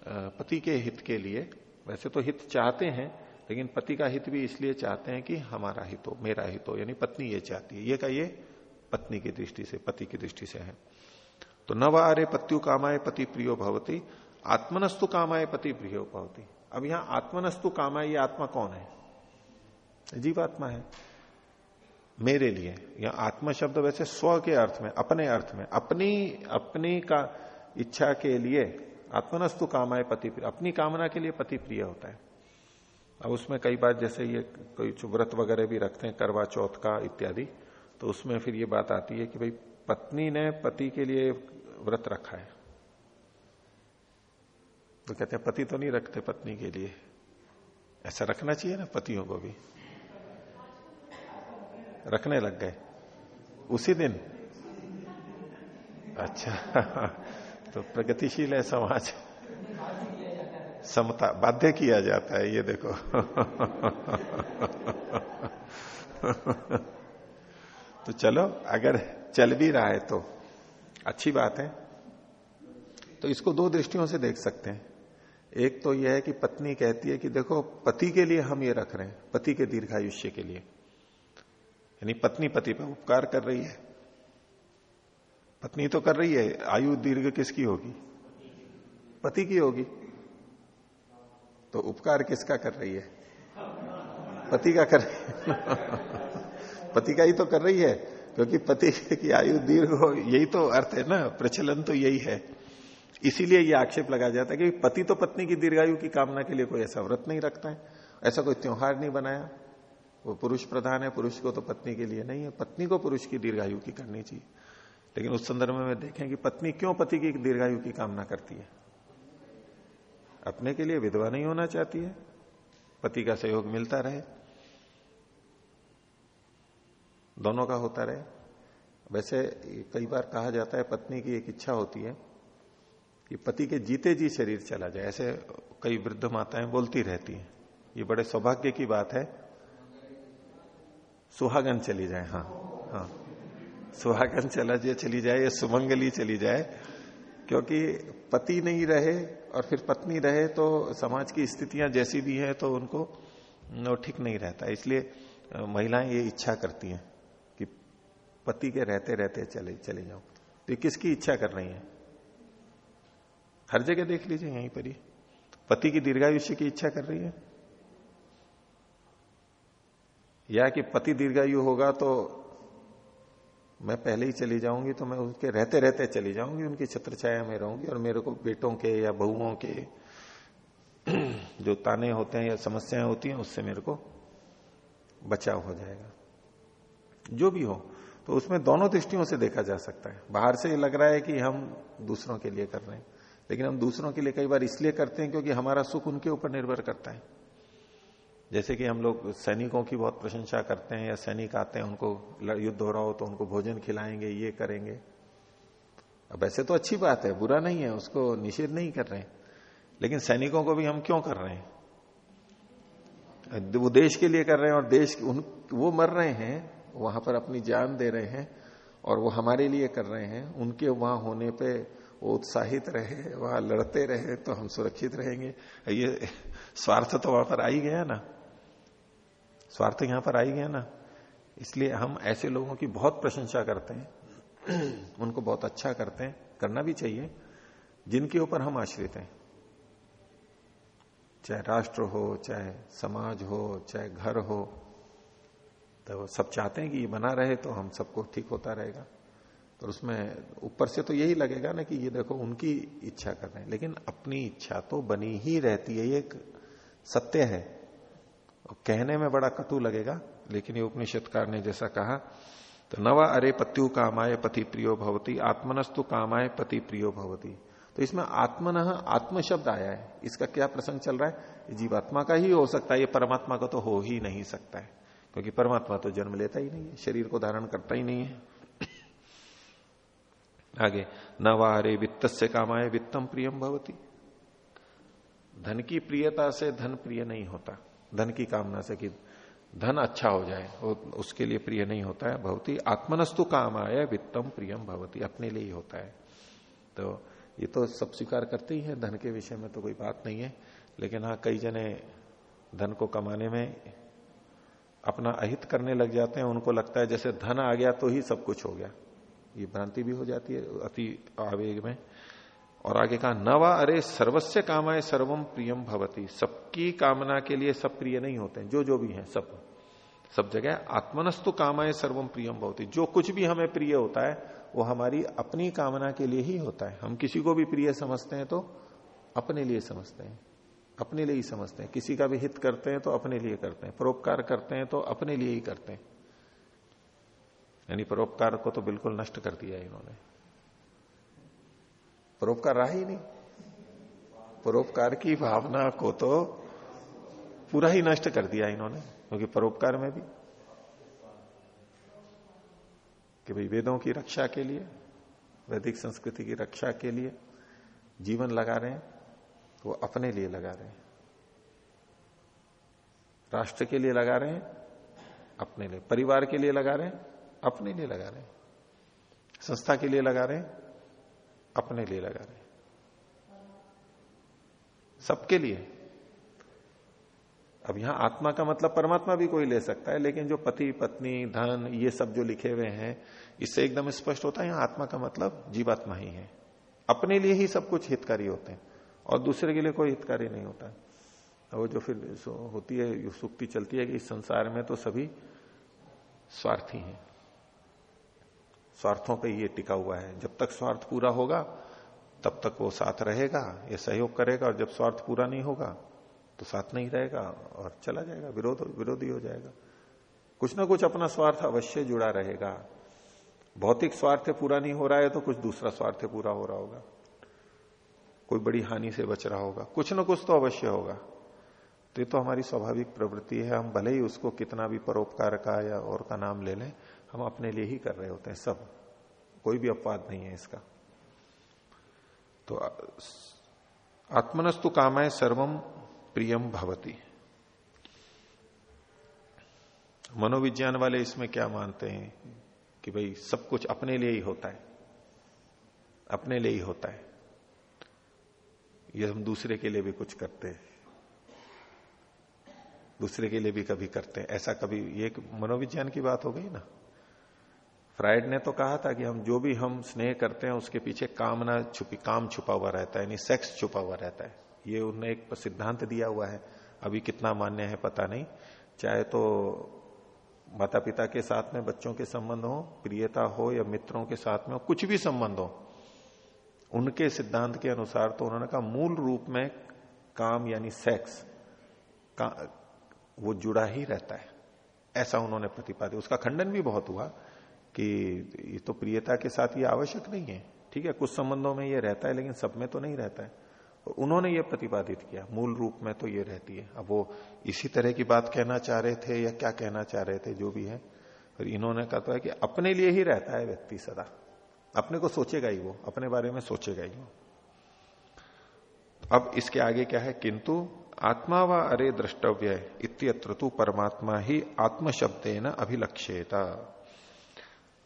पति के हित के लिए, वैसे तो हित चाहते हैं, लेकिन पति का हित भी इसलिए चाहते हैं कि हमारा हित हो, मेरा हित हो, यानी पत्नी ये चाहती है। ये का ये पत्नी की दृष्टि से, पति की दृष्टि से है। तो नव अरे पत्यु कामाए पति प्रियो भवती, आत्मनस्तु कामाए पति प्रियो भवती। अब यहाँ आत्मनस्तु कामाए ये आत्मा कौन है? जीवात्मा है। मेरे लिए या आत्मा शब्द वैसे स्व के अर्थ में, अपने अर्थ में, अपनी अपनी का इच्छा के लिए आत्मनस्तु कामाए पति, अपनी कामना के लिए पति प्रिय होता है। अब उसमें कई बार जैसे ये कोई व्रत वगैरह भी रखते हैं, करवा चौथ का इत्यादि तो उसमें फिर ये बात आती है कि भाई, पत्नी ने पति के लिए व्रत रखा है। तो कहते हैं, पति तो नहीं रखते पत्नी के लिए. ऐसा रखना चाहिए ना पतियों को भी। रखने लग गए। उसी दिन। अच्छा <laughs> तो प्रगतिशील है समाज। समता, बाध्य किया जाता है, ये देखो। <laughs> तो चलो, अगर चल भी रहा है तो। अच्छी बात है। तो इसको दो दृष्टियों से देख सकते हैं। एक तो यह है कि पत्नी कहती है कि देखो, पति के लिए हम ये रख रहे हैं, पति के दीर्घायुष्य के लिए। यानी पत्नी पति पर उपकार कर रही है। पत्नी तो कर रही है, आयु दीर्घ किसकी होगी? पति की होगी। तो उपकार किसका कर रही है? पति का कर रही <laughs> है पति का ही तो कर रही है, क्योंकि पति की आयु दीर्घ हो, यही तो अर्थ है ना, प्रचलन तो यही है। इसीलिए ये आक्षेप लगाया जाता है कि पति तो पत्नी की दीर्घायु की कामना के लिए कोई ऐसा व्रत नहीं रखता है। ऐसा कोई त्योहार नहीं बनाया। वो पुरुष प्रधान है, पुरुष को तो पत्नी के लिए नहीं है। पत्नी को पुरुष की दीर्घायु की करनी चाहिए। लेकिन उस संदर्भ में देखें कि पत्नी क्यों पति की दीर्घायु की कामना करती है? अपने के लिए विधवा नहीं होना चाहती है। पति का सहयोग मिलता रहे। दोनों का होता रहे। वैसे कई बार कहा जाता है, पत्नी की एक इच्छा होती है कि पति के जीते जी शरीर चला जाए, ऐसे कई वृद्ध माताएँ बोलती रहती हैं। ये बड़े सौभाग्य की बात है। सुहागन चली जाए हाँ हाँ। सुहागन चला जाए, चली जाए, या सुमंगली चली जाए, क्योंकि पति नहीं रहे और फिर पत्नी रहे तो समाज की स्थितियाँ जैसी भी है तो उनको ठीक नहीं रहता। इसलिए महिलाएँ ये इच्छा करती हैं कि पति के रहते रहते चले चले जाओ। तो किसकी इच्छा कर रही है? हर जगह देख लीजिए, यहीं पर ही। पति की दीर्घायुष्य की इच्छा कर रही है। या कि पति दीर्घायु होगा तो मैं पहले ही चली जाऊँगी तो मैं उनके रहते रहते चली जाऊँगी, उनकी छत्र छाया में रहूँगी और मेरे को बेटों के या बहुओं के <clears throat> जो ताने होते हैं या समस्याएँ होती हैं, उससे मेरे को बचाव हो जाएगा। जो भी हो तो उसमें दोनों दृष्टियों से देखा जा सकता है। बाहर से लग रहा है कि हम दूसरों के लिए कर रहे हैं। लेकिन हम दूसरों के लिए कई बार इसलिए करते हैं क्योंकि हमारा सुख उनके ऊपर निर्भर करता है। जैसे कि हम लोग सैनिकों की बहुत प्रशंसा करते हैं या सैनिक आते हैं, उनको युद्ध हो रहा हो तो उनको भोजन खिलाएँगे, ये करेंगे। अब ऐसे तो अच्छी बात है, बुरा नहीं है, उसको निषेध नहीं कर रहे लेकिन सैनिकों को भी हम क्यों कर रहे हैं? वो देश के लिए कर रहे हैं और देश उन, वो मर रहे हैं, वहाँ पर अपनी जान दे रहे हैं और वो हमारे लिए कर रहे हैं। उनके वहाँ होने पे वो उत्साहित रहे, वहाँ लड़ते रहे तो हम सुरक्षित रहेंगे। ये स्वार्थ तो वहाँ पर आ ही गया ना। स्वार्थ यहाँ पर आ ही गया ना। इसलिए हम ऐसे लोगों की बहुत प्रशंसा करते हैं। <clears throat> उनको बहुत अच्छा करते हैं। करना भी चाहिए। जिनके ऊपर हम आश्रित हैं। चाहे राष्ट्र हो, चाहे समाज हो, चाहे घर हो तो सब चाहते हैं कि ये बना रहे तो हम सबको ठीक होता रहेगा। तो उसमें ऊपर से तो यही लगेगा ना कि ये देखो उनकी इच्छा कर रहे हैं। लेकिन अपनी इच्छा तो बनी ही रहती है, ये एक सत्य है। और कहने में बड़ा कटु लगेगा, लेकिन ये उपनिषदकार ने जैसा कहा तो नवा अरे पत्यु कामाय पति प्रियो भवती, आत्मनस्तु कामाय पति प्रियो भवती। तो इसमें आत्मन, आत्म शब्द आया है। इसका क्या प्रसंग चल रहा है? जीवात्मा का ही हो सकता है, ये परमात्मा का तो हो ही नहीं सकता है। क्योंकि परमात्मा तो जन्म लेता ही नहीं है, शरीर को धारण करता ही नहीं है। आगे न वारे वित्त से कामाए वित्तम प्रियम भवती। धन की प्रियता से धन प्रिय नहीं होता। धन की कामना से कि धन अच्छा हो जाए उसके लिए प्रिय नहीं होता है, भवती। आत्मनस्तु काम आय वित्तम प्रियम भवती, अपने लिए ही होता है। तो ये तो सब स्वीकार करते ही है, धन के विषय में तो कोई बात नहीं है, लेकिन हाँ कई जने धन को कमाने में अपना अहित करने लग जाते हैं, उनको लगता है जैसे धन आ गया तो ही सब कुछ हो गया। ये भ्रांति भी हो जाती है अति आवेग में। और आगे कहा, नवा, अरे सर्वस्व कामाए सर्वम प्रियम भवती। सबकी कामना के लिए सब प्रिय नहीं होते जो जो भी हैं, सब। सब जगह आत्मनस्तु कामाए सर्वम प्रियम भवती। जो कुछ भी हमें प्रिय होता है, वो हमारी अपनी कामना के लिए ही होता है। हम किसी को भी प्रिय समझते हैं तो अपने लिए समझते हैं। अपने लिए ही समझते हैं। किसी का भी हित करते हैं तो अपने लिए करते हैं। परोपकार करते हैं तो अपने लिए ही करते हैं। यानी परोपकार को तो बिल्कुल नष्ट कर दिया इन्होंने। परोपकार रहा ही नहीं। परोपकार की भावना को तो पूरा ही नष्ट कर दिया इन्होंने, क्योंकि परोपकार में भी। कि भाई वेदों की रक्षा के लिए, वैदिक संस्कृति की रक्षा के लिए जीवन लगा रहे हैं तो वो अपने लिए लगा रहे हैं। राष्ट्र के लिए लगा रहे हैं, अपने लिए, परिवार के लिए लगा रहे हैं अपने लिए लगा रहे संस्था के लिए लगा रहे अपने लिए लगा रहे सबके लिए। अब यहाँ आत्मा का मतलब परमात्मा भी कोई ले सकता है, लेकिन जो पति, पत्नी, धन, ये सब जो लिखे हुए हैं, इससे एकदम स्पष्ट होता है, यहाँ आत्मा का मतलब जीवात्मा ही है। अपने लिए ही सब कुछ हितकारी होते हैं, और दूसरे के लिए कोई हितकारी नहीं होता। है वो जो फिर होती है सुक्ति चलती है कि इस संसार में तो सभी स्वार्थी हैं। स्वार्थों पे ये टिका हुआ है। जब तक स्वार्थ पूरा होगा, तब तक वो साथ रहेगा, ये सहयोग करेगा और जब स्वार्थ पूरा नहीं होगा तो साथ नहीं रहेगा और चला जाएगा, विरोध, विरोधी हो जाएगा। कुछ ना कुछ अपना स्वार्थ अवश्य जुड़ा रहेगा। भौतिक स्वार्थ पूरा नहीं हो रहा है तो कुछ दूसरा स्वार्थ पूरा हो रहा होगा। कोई बड़ी हानि से बच रहा होगा। कुछ ना कुछ तो अवश्य होगा। तो ये तो हमारी स्वाभाविक प्रवृत्ति है। हम भले ही उसको कितना भी परोपकार का या और का नाम ले लें हम अपने लिए ही कर रहे होते हैं, सब। कोई भी अपवाद नहीं है इसका। तो आत्मनस्तु कामाय सर्वम प्रियम भवती। मनोविज्ञान वाले इसमें क्या मानते हैं कि भाई, सब कुछ अपने लिए ही होता है। अपने लिए ही होता है। ये हम दूसरे के लिए भी कुछ करते हैं। दूसरे के लिए भी कभी करते हैं। ऐसा कभी, ये मनोविज्ञान की बात हो गई ना? फ्राइड ने तो कहा था कि हम जो भी हम स्नेह करते हैं, उसके पीछे कामना छुपी, काम छुपा हुआ रहता है, यानी सेक्स छुपा हुआ रहता है। ये उन्होंने एक सिद्धांत दिया हुआ है। अभी कितना मान्य है पता नहीं। चाहे तो माता पिता के साथ में, बच्चों के संबंध हो, प्रियता हो या मित्रों के साथ में हो, कुछ भी संबंध हो, उनके सिद्धांत के अनुसार तो उन्होंने कहा मूल रूप में काम यानी सेक्स का, वो जुड़ा ही रहता है। ऐसा उन्होंने प्रतिपादित, उसका खंडन भी बहुत हुआ। कि ये तो प्रियता के साथ ये आवश्यक नहीं है। ठीक है, कुछ संबंधों में ये रहता है, लेकिन सब में तो नहीं रहता है। तो उन्होंने ये प्रतिपादित किया, मूल रूप में तो ये रहती है। अब वो इसी तरह की बात कहना चाह रहे थे या क्या कहना चाह रहे थे, जो भी है फिर इन्होंने कहा तो है कि अपने लिए ही रहता है व्यक्ति सदा। अपने को सोचेगा ही वो, अपने बारे में सोचेगा ही वो। अब इसके आगे क्या है? किंतु आत्मा व अरे द्रष्टव्य इत्यत्र तो परमात्मा ही आत्म शब्द न अभिलक्षेता।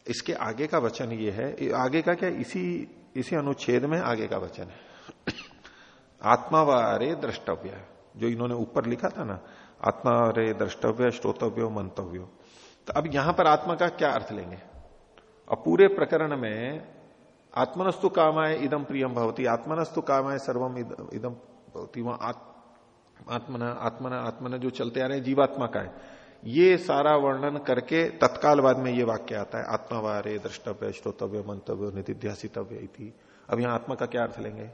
इसके आगे का वचन ये है आगे का क्या? इसी इसी अनुच्छेद में आगे का वचन है। आत्मा व द्रष्टव्य। जो इन्होंने ऊपर लिखा था ना आत्मा अरे द्रष्टव्य, श्रोतव्यो, मंतव्यो। तो अब यहाँ पर आत्मा का क्या अर्थ लेंगे? अब पूरे प्रकरण में आत्मनस्तु कामाय इदम प्रियम भवती, आत्मनस्तु कामाय सर्वम इदम भवती। वहाँ आत्मना आत्मना आत्मना जो चलते आ रहे हैं, जीवात्मा का है। ये सारा वर्णन करके तत्काल बाद में ये वाक्य आता है आत्मा वारे द्रष्टव्य, श्रोतव्य, मंतव्य, निधिध्यासितव्य अब यहाँ आत्मा का क्या अर्थ लेंगे?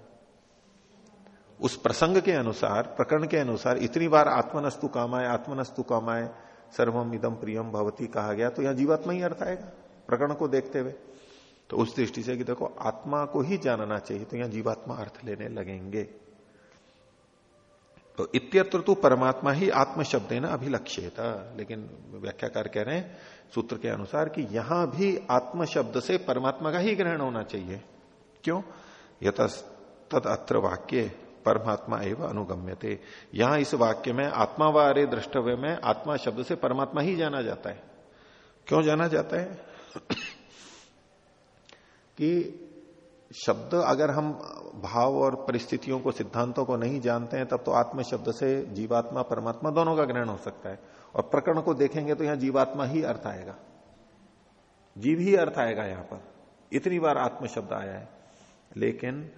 उस प्रसंग के अनुसार, प्रकरण के अनुसार इतनी बार आत्मनस्तु कामाय आत्मनस्तु कामाय सर्वम इदम प्रियम भवती कहा गया तो यहाँ जीवात्मा ही अर्थ आएगा, प्रकरण को देखते हुए। तो उस दृष्टि से कि देखो, आत्मा को ही जानना चाहिए तो यहाँ जीवात्मा अर्थ लेने लगेंगे। तो इत्यत्र तो परमात्मा ही आत्म शब्द है ना अभिलक्ष्यता लेकिन व्याख्याकार कह रहे हैं, सूत्र के अनुसार कि यहाँ भी आत्म शब्द से परमात्मा का ही ग्रहण होना चाहिए। क्यों? यत तद अत्र वाक्य परमात्मा एवं अनुगम्य थे यहाँ इस वाक्य में आत्मा व अरे द्रष्टव्य में आत्मा शब्द से परमात्मा ही जाना जाता है। क्यों जाना जाता है? कि शब्द अगर हम भाव और परिस्थितियों को, सिद्धांतों को नहीं जानते हैं, तब तो आत्म शब्द से जीवात्मा, परमात्मा दोनों का ग्रहण हो सकता है। और प्रकरण को देखेंगे तो यहाँ जीवात्मा ही अर्थ आएगा। जीव ही अर्थ आएगा यहाँ पर। इतनी बार आत्म शब्द आया है। लेकिन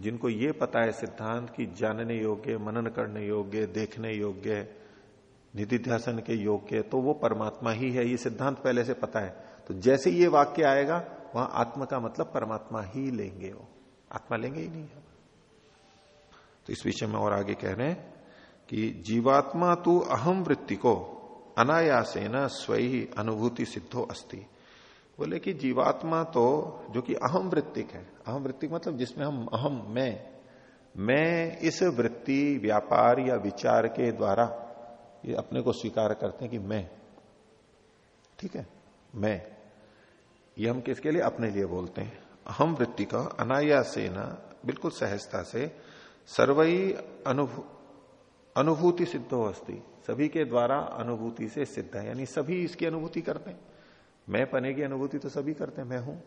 जिनको ये पता है सिद्धांत की जानने योग्य, मनन करने योग्य, देखने योग्य, निधिध्यासन के योग्य तो वो परमात्मा ही है, ये सिद्धांत पहले से पता है। तो जैसे ये वाक्य आएगा वहाँ आत्मा का मतलब परमात्मा ही लेंगे वो। आत्मा लेंगे ही नहीं। तो इस विषय में और आगे कह रहे हैं कि जीवात्मा तू अहम वृत्ति को अनायासेन स्वयं अनुभूति सिद्धो अस्ति। बोले कि जीवात्मा तो जो कि अहम वृत्तिक है। अहम वृत्तिक मतलब जिसमें हम अहम मैं। मैं इस वृत्ति, व्यापार या विचार के द्वारा ये अपने को स्वीकार करते हैं कि मैं। ठीक है? मैं। ये हम किसके लिए? अपने लिए बोलते हैं। हम वृत्ति का अनाया से बिल्कुल सहजता से सर्वई अनुभूति सिद्ध अस्थि सभी के द्वारा अनुभूति से सिद्ध है। यानी सभी इसकी अनुभूति करते हैं। मैं पने की अनुभूति तो सभी करते हैं। मैं हूँ।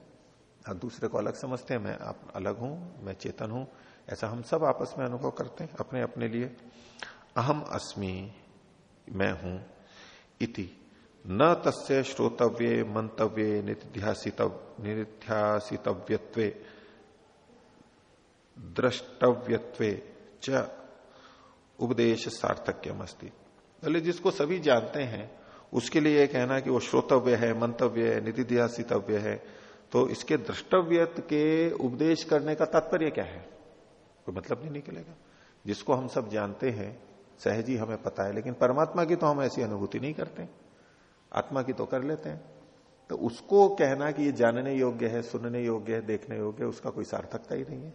अब दूसरे को अलग समझते हैं। मैं आप अलग हूँ। मैं चेतन हूँ। ऐसा हम सब आपस में अनुभव करते हैं अपने अपने लिए। अहम अस्मि, मैं हूँ। इति। न तस्य श्रोतव्य मंतव्य निध्यासितव्यत्वे, द्रष्टव्यत्वे च उपदेश सार्थक्यम अस्ति पहले जिसको सभी जानते हैं, उसके लिए यह कहना कि वो श्रोतव्य है मंतव्य है निधिध्यासितव्य है तो इसके द्रष्टव्य के उपदेश करने का तात्पर्य क्या है? कोई मतलब नहीं निकलेगा। जिसको हम सब जानते हैं, सहजी हमें पता है, लेकिन परमात्मा की तो हम ऐसी अनुभूति नहीं करते। आत्मा की तो कर लेते हैं। तो उसको कहना कि ये जानने योग्य है, सुनने योग्य है, देखने योग्य है, उसका कोई सार्थकता ही नहीं है।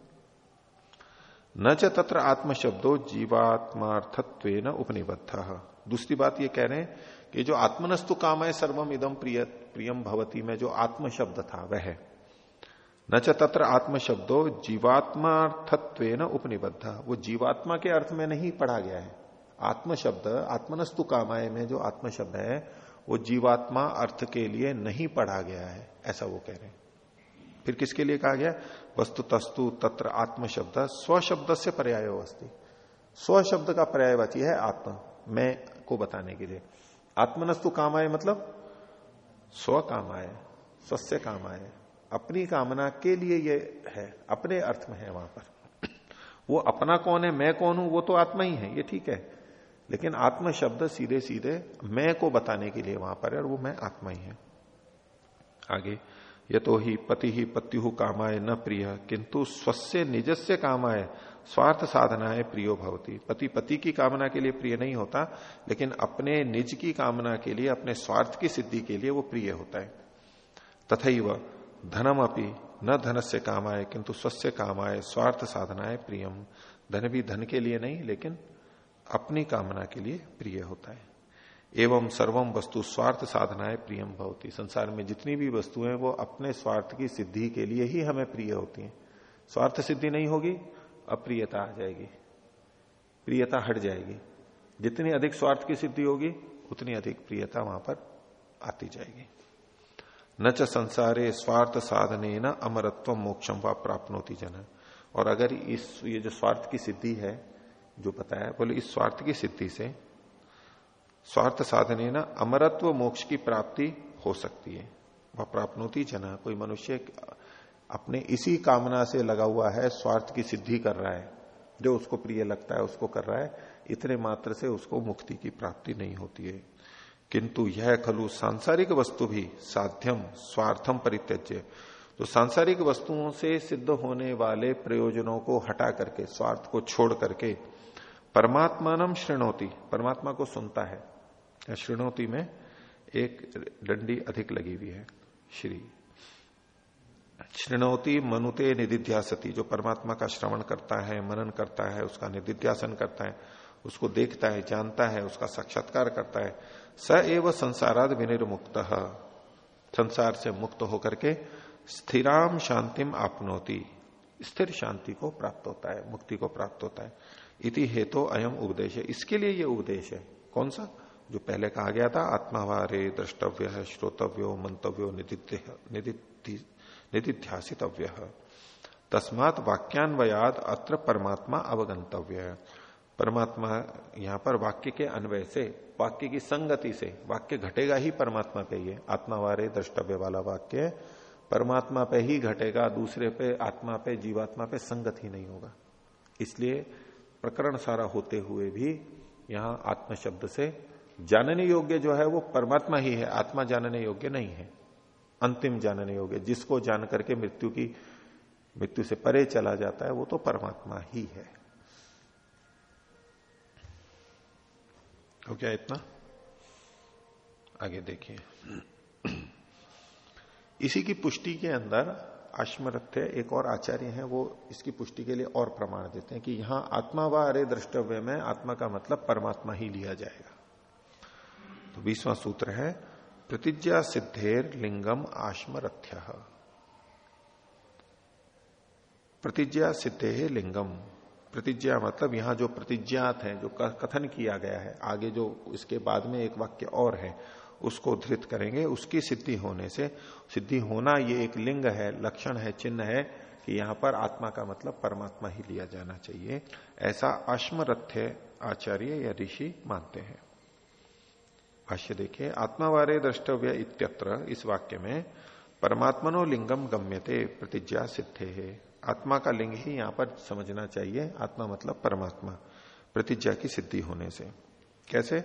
न च तत्र आत्म शब्दो जीवात्मार्थत्व न उपनिबद्ध। दूसरी बात ये कह रहे हैं कि जो आत्मनस्तु काम है, सर्वम इदम प्रिय प्रियम भवती, में जो आत्म शब्द था, वह न च तत्र आत्म शब्दो जीवात्मार्थत्व न उपनिबद्ध। वो जीवात्मा के अर्थ में नहीं पढ़ा गया है। आत्म शब्द आत्मनस्तु कामाय में जो आत्म शब्द है वो जीवात्मा अर्थ के लिए नहीं पढ़ा गया है, ऐसा वो कह रहे हैं। फिर किसके लिए कहा गया? वस्तु तस्तु तत्र आत्म शब्द स्व शब्द से पर्याय वस्ती स्व शब्द का पर्यायवाची है आत्मा, मैं को बताने के लिए। आत्मनस्तु काम आए मतलब? स्व काम आए स्वस्य काम आए। अपनी कामना के लिए ये है, अपने अर्थ में है वहाँ पर। वो अपना कौन है, मैं कौन हूँ, वो तो आत्मा ही है, ये ठीक है। लेकिन आत्म शब्द सीधे सीधे मैं को बताने के लिए वहाँ पर है और वो मैं आत्मा ही है। आगे ये तो ही पति ही पत्यु कामाए न प्रिय, किंतु स्वस्य निजस्य कामाए स्वार्थ साधना है प्रियो भवती। पति पति की कामना के लिए प्रिय नहीं होता, लेकिन अपने निज की कामना के लिए, अपने स्वार्थ की सिद्धि के लिए वो प्रिय होता है। तथा वह धनम अपनी न धन से कामाए किंतु स्वस्य कामाए स्वार्थ साधनाएँ प्रियम। धन भी धन के लिए नहीं, लेकिन अपनी कामना के लिए प्रिय होता है। एवं सर्वम वस्तु स्वार्थ साधनाएँ प्रियम भवती। संसार में जितनी भी वस्तुएँ वो अपने स्वार्थ की सिद्धि के लिए ही हमें प्रिय होती हैं। स्वार्थ सिद्धि नहीं होगी, अप्रियता आ जाएगी। प्रियता हट जाएगी। जितनी अधिक स्वार्थ की सिद्धि होगी, उतनी अधिक प्रियता वहाँ पर आती जाएगी। न च संसारे स्वार्थ साधने न अमरत्व मोक्षम व प्राप्त होती जन। और अगर इस, ये जो स्वार्थ की सिद्धि है जो बताया, बोले, इस स्वार्थ की सिद्धि से स्वार्थ साधने ना अमरत्व मोक्ष की प्राप्ति हो सकती है। वह प्राप्नोति जना, कोई मनुष्य अपने इसी कामना से लगा हुआ है, स्वार्थ की सिद्धि कर रहा है, जो उसको प्रिय लगता है, उसको कर रहा है, इतने मात्र से उसको मुक्ति की प्राप्ति नहीं होती है। किंतु यह खलु सांसारिक वस्तु भी साध्यम, स्वार्थम परित्यज्य। तो सांसारिक वस्तुओं से सिद्ध होने वाले प्रयोजनों को हटा करके, स्वार्थ को छोड़ करके परमात्मानम श्रृणोती परमात्मा को सुनता है। श्रृणोती में एक डंडी अधिक लगी हुई है, श्री। श्रृणोती मनुते निधिध्यासती, जो परमात्मा का श्रवण करता है, मनन करता है, उसका निधिध्यासन करता है, उसको देखता है, जानता है, उसका साक्षात्कार करता है, स एव संसाराद विनिर्मुक्त। संसार से मुक्त होकर के स्थिराम शांतिम आपनोती। स्थिर शांति को प्राप्त होता है, मुक्ति को प्राप्त होता है। इति हेतु तो अयम उपदेश। है इसके लिए ये उपदेश है। कौन सा? जो पहले कहा गया था, आत्मावारे द्रष्टव्य है श्रोतव्यो, मंतव्यो निधिध्यासितव्य तस्मात वाक्यान्वयाद अत्र परमात्मा अवगंतव्य है। परमात्मा यहाँ पर वाक्य के अन्वय से, वाक्य की संगति से, वाक्य घटेगा ही परमात्मा पे ही आत्मावारे द्रष्टव्य वाला वाक्य परमात्मा पे ही घटेगा, दूसरे पे, आत्मा पे, जीवात्मा पे संगत ही नहीं होगा। इसलिए प्रकरण सारा होते हुए भी यहाँ आत्म शब्द से जानने योग्य जो है वो परमात्मा ही है, आत्मा जानने योग्य नहीं है। अंतिम जानने योग्य, जिसको जान करके मृत्यु की, मृत्यु से परे चला जाता है, वो तो परमात्मा ही है। क्या इतना? आगे देखिए। इसी की पुष्टि के अंदर आश्मरथ्य एक और आचार्य हैं, वो इसकी पुष्टि के लिए और प्रमाण देते हैं कि यहाँ आत्मा व अरे द्रष्टव्य में आत्मा का मतलब परमात्मा ही लिया जाएगा। तो बीसवां सूत्र है, प्रतिज्ञा सिद्धेर लिंगम आश्मरथ्य प्रतिज्ञा सिद्धे लिंगम। प्रतिज्ञा मतलब यहाँ जो प्रतिज्ञात है, जो कथन किया गया है, आगे जो इसके बाद में एक वाक्य और है उसको धृत करेंगे, उसकी सिद्धि होने से, सिद्धि होना ये एक लिंग है, लक्षण है, चिन्ह है कि यहाँ पर आत्मा का मतलब परमात्मा ही लिया जाना चाहिए। ऐसा अश्मरथ्य आचार्य या ऋषि मानते हैं। भाष्य देखिए, आत्मावारे द्रष्टव्य इत्यत्र इस वाक्य में, परमात्मनो लिंगम गम्यते प्रतिज्ञा सिद्धे। है आत्मा का लिंग ही यहाँ पर समझना चाहिए, आत्मा मतलब परमात्मा, प्रतिज्ञा की सिद्धि होने से। कैसे?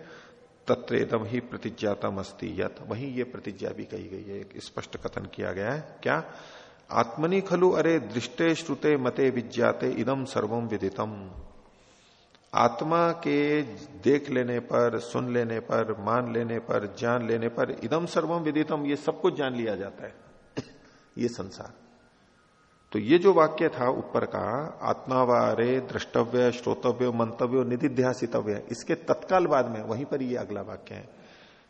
तत्रेदम ही प्रतिज्ञातम अस्ति यत। वही ये प्रतिज्ञा भी कही गई है, एक स्पष्ट कथन किया गया है। क्या? आत्मनि खलु अरे दृष्टे श्रुते मते विज्ञाते इदम सर्वम विदितम। आत्मा के देख लेने पर, सुन लेने पर, मान लेने पर, जान लेने पर इदम सर्वम विदितम, ये सब कुछ जान लिया जाता है। <coughs> ये संसार। तो ये जो वाक्य था ऊपर का, आत्मावारे द्रष्टव्य, श्रोतव्य, मंतव्य, निधिध्यासितव्य, इसके तत्काल बाद में वहीं पर ये अगला वाक्य है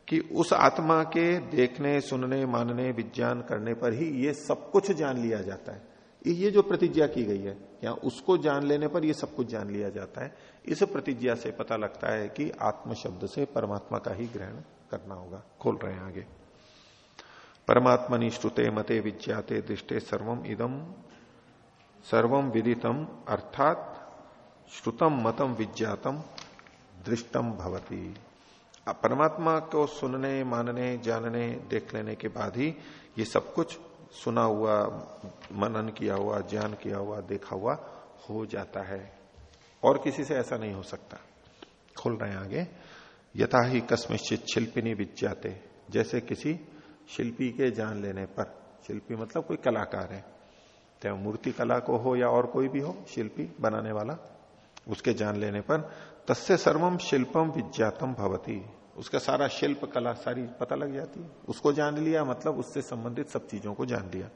कि उस आत्मा के देखने, सुनने, मानने, विज्ञान करने पर ही ये सब कुछ जान लिया जाता है। ये जो प्रतिज्ञा की गई है, या उसको जान लेने पर ये सब कुछ जान लिया जाता है, इस प्रतिज्ञा से पता लगता है कि आत्म शब्द से परमात्मा का ही ग्रहण करना होगा। खोल रहे हैं आगे। परमात्मा श्रुते मते विज्ञाते दृष्टे सर्वम इदम सर्वम विदितम अर्थात श्रुतम मतम विज्ञातम दृष्टम भवती। परमात्मा को सुनने, मानने, जानने, देख लेने के बाद ही ये सब कुछ सुना हुआ, मनन किया हुआ, ज्ञान किया हुआ, देखा हुआ हो जाता है। और किसी से ऐसा नहीं हो सकता। खोल रहे हैं आगे। यथा ही कस्मिश्चित शिल्पिनी विज्ञाते। जैसे किसी शिल्पी के जान लेने पर, शिल्पी मतलब कोई कलाकार है चाहे मूर्ति कला को हो या और कोई भी हो, शिल्पी बनाने वाला, उसके जान लेने पर, तस्य सर्वम शिल्पम विज्ञातम भवती। उसका सारा शिल्प कला, सारी पता लग जाती है। उसको जान लिया मतलब उससे संबंधित सब चीज़ों को जान लिया।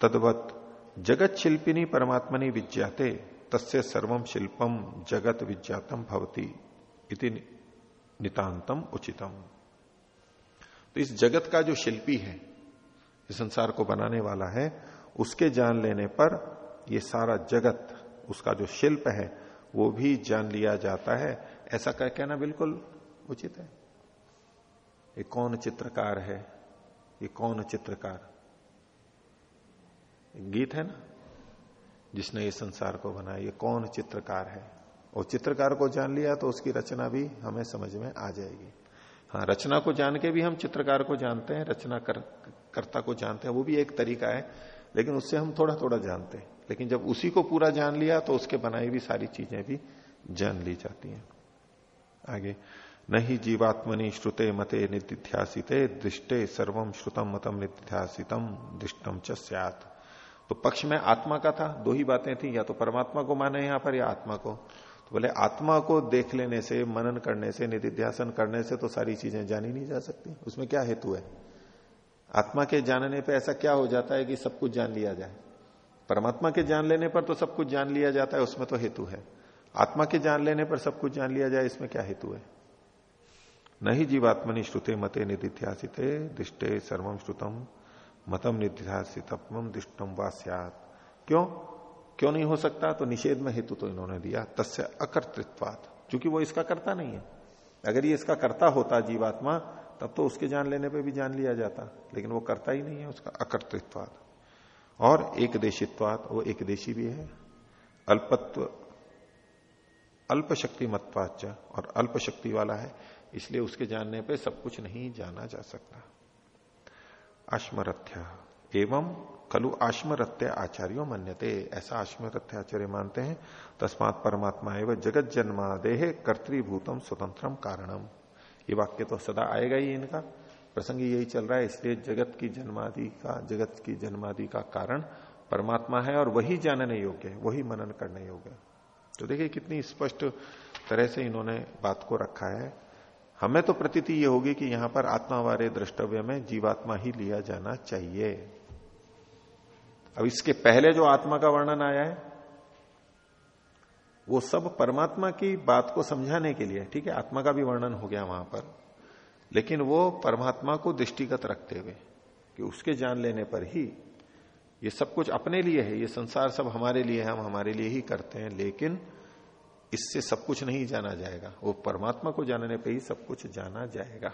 तदवत, जगत शिल्पिनी परमात्मनि विज्ञाते, तस्य सर्वम शिल्पम जगत विज्ञातम भवती इति नितांतम उचितम। तो इस जगत का जो शिल्पी है, इस संसार को बनाने वाला है उसके जान लेने पर ये सारा जगत उसका जो शिल्प है वो भी जान लिया जाता है। ऐसा कह कहना बिल्कुल उचित है। ये कौन चित्रकार है? ये कौन चित्रकार? गीत है ना जिसने ये संसार को बनाया ये कौन चित्रकार है? और चित्रकार को जान लिया तो उसकी रचना भी हमें समझ में आ जाएगी। हाँ रचना को जान के भी हम चित्रकार को जानते हैं रचना कर, कर्ता को जानते हैं वो भी एक तरीका है। लेकिन उससे हम थोड़ा थोड़ा जानते हैं। लेकिन जब उसी को पूरा जान लिया तो उसके बनाई भी सारी चीज़ें भी जान ली जाती हैं। आगे, नहीं जीवात्मनि श्रुते मते निध्यासिते दृष्टे सर्वम श्रुतम मतम निध्यासितम दृष्टम च तो पक्ष में आत्मा का था, दो ही बातें थी, या तो परमात्मा को माने यहाँ पर, या आत्मा को। तो बोले, आत्मा को देख लेने से, मनन करने से, निधिध्यासन करने से तो सारी चीज़ें जानी नहीं जा सकती। उसमें क्या हेतु है? आत्मा के जानने पे ऐसा क्या हो जाता है कि सब कुछ जान लिया जाए? परमात्मा के जान लेने पर तो सब कुछ जान लिया जाता है, उसमें तो हेतु है। आत्मा के जान लेने पर सब कुछ जान लिया जाए, इसमें क्या हेतु है? नहीं जीवात्मनि श्रुते मते निधिध्यासिते दिष्टे सर्वम श्रुतम मतम निध्यासितम दिष्टम वा क्यों? क्यों नहीं हो सकता? तो निषेध में हेतु तो इन्होंने दिया। तस्य अकर्तृत्वात। क्योंकि वो इसका करता नहीं है। अगर ये इसका करता होता जीवात्मा तब तो उसके जान लेने पे भी जान लिया जाता, लेकिन वो करता ही नहीं है उसका अकर्तृत्वाद। और एक देशित्वाद, वो एक देशी भी है। अल्पत्व अल्प शक्ति और अल्प शक्ति वाला है, इसलिए उसके जानने पे सब कुछ नहीं जाना जा सकता। अश्मरथ्य एवं खलु आश्मरत्य आचार्यो मन्यते, ऐसा आश्मरत्य आचार्य मानते हैं, तस्मात परमात्मा एवं जगत जन्मादेह कर्तृभूतम स्वतंत्रम कारणम। ये वाक्य तो सदा आएगा ही इनका। प्रसंग यही चल रहा है, इसलिए जगत की जन्मादि का, जगत की जन्मादि का कारण परमात्मा है और वही जानने योग्य है, वही मनन करने योग्य है। तो देखिए कितनी स्पष्ट तरह से इन्होंने बात को रखा है। हमें तो प्रतीति ये होगी कि यहाँ पर आत्मा वाले द्रष्टव्य में जीवात्मा ही लिया जाना चाहिए। अब इसके पहले जो आत्मा का वर्णन आया है वो सब परमात्मा की बात को समझाने के लिए, ठीक है, आत्मा का भी वर्णन हो गया वहाँ पर, लेकिन वो परमात्मा को दृष्टिगत रखते हुए, कि उसके जान लेने पर ही ये सब कुछ अपने लिए है, ये संसार सब हमारे लिए है, हम हमारे लिए ही करते हैं, लेकिन इससे सब कुछ नहीं जाना जाएगा, वो परमात्मा को जानने पे ही सब कुछ जाना जाएगा।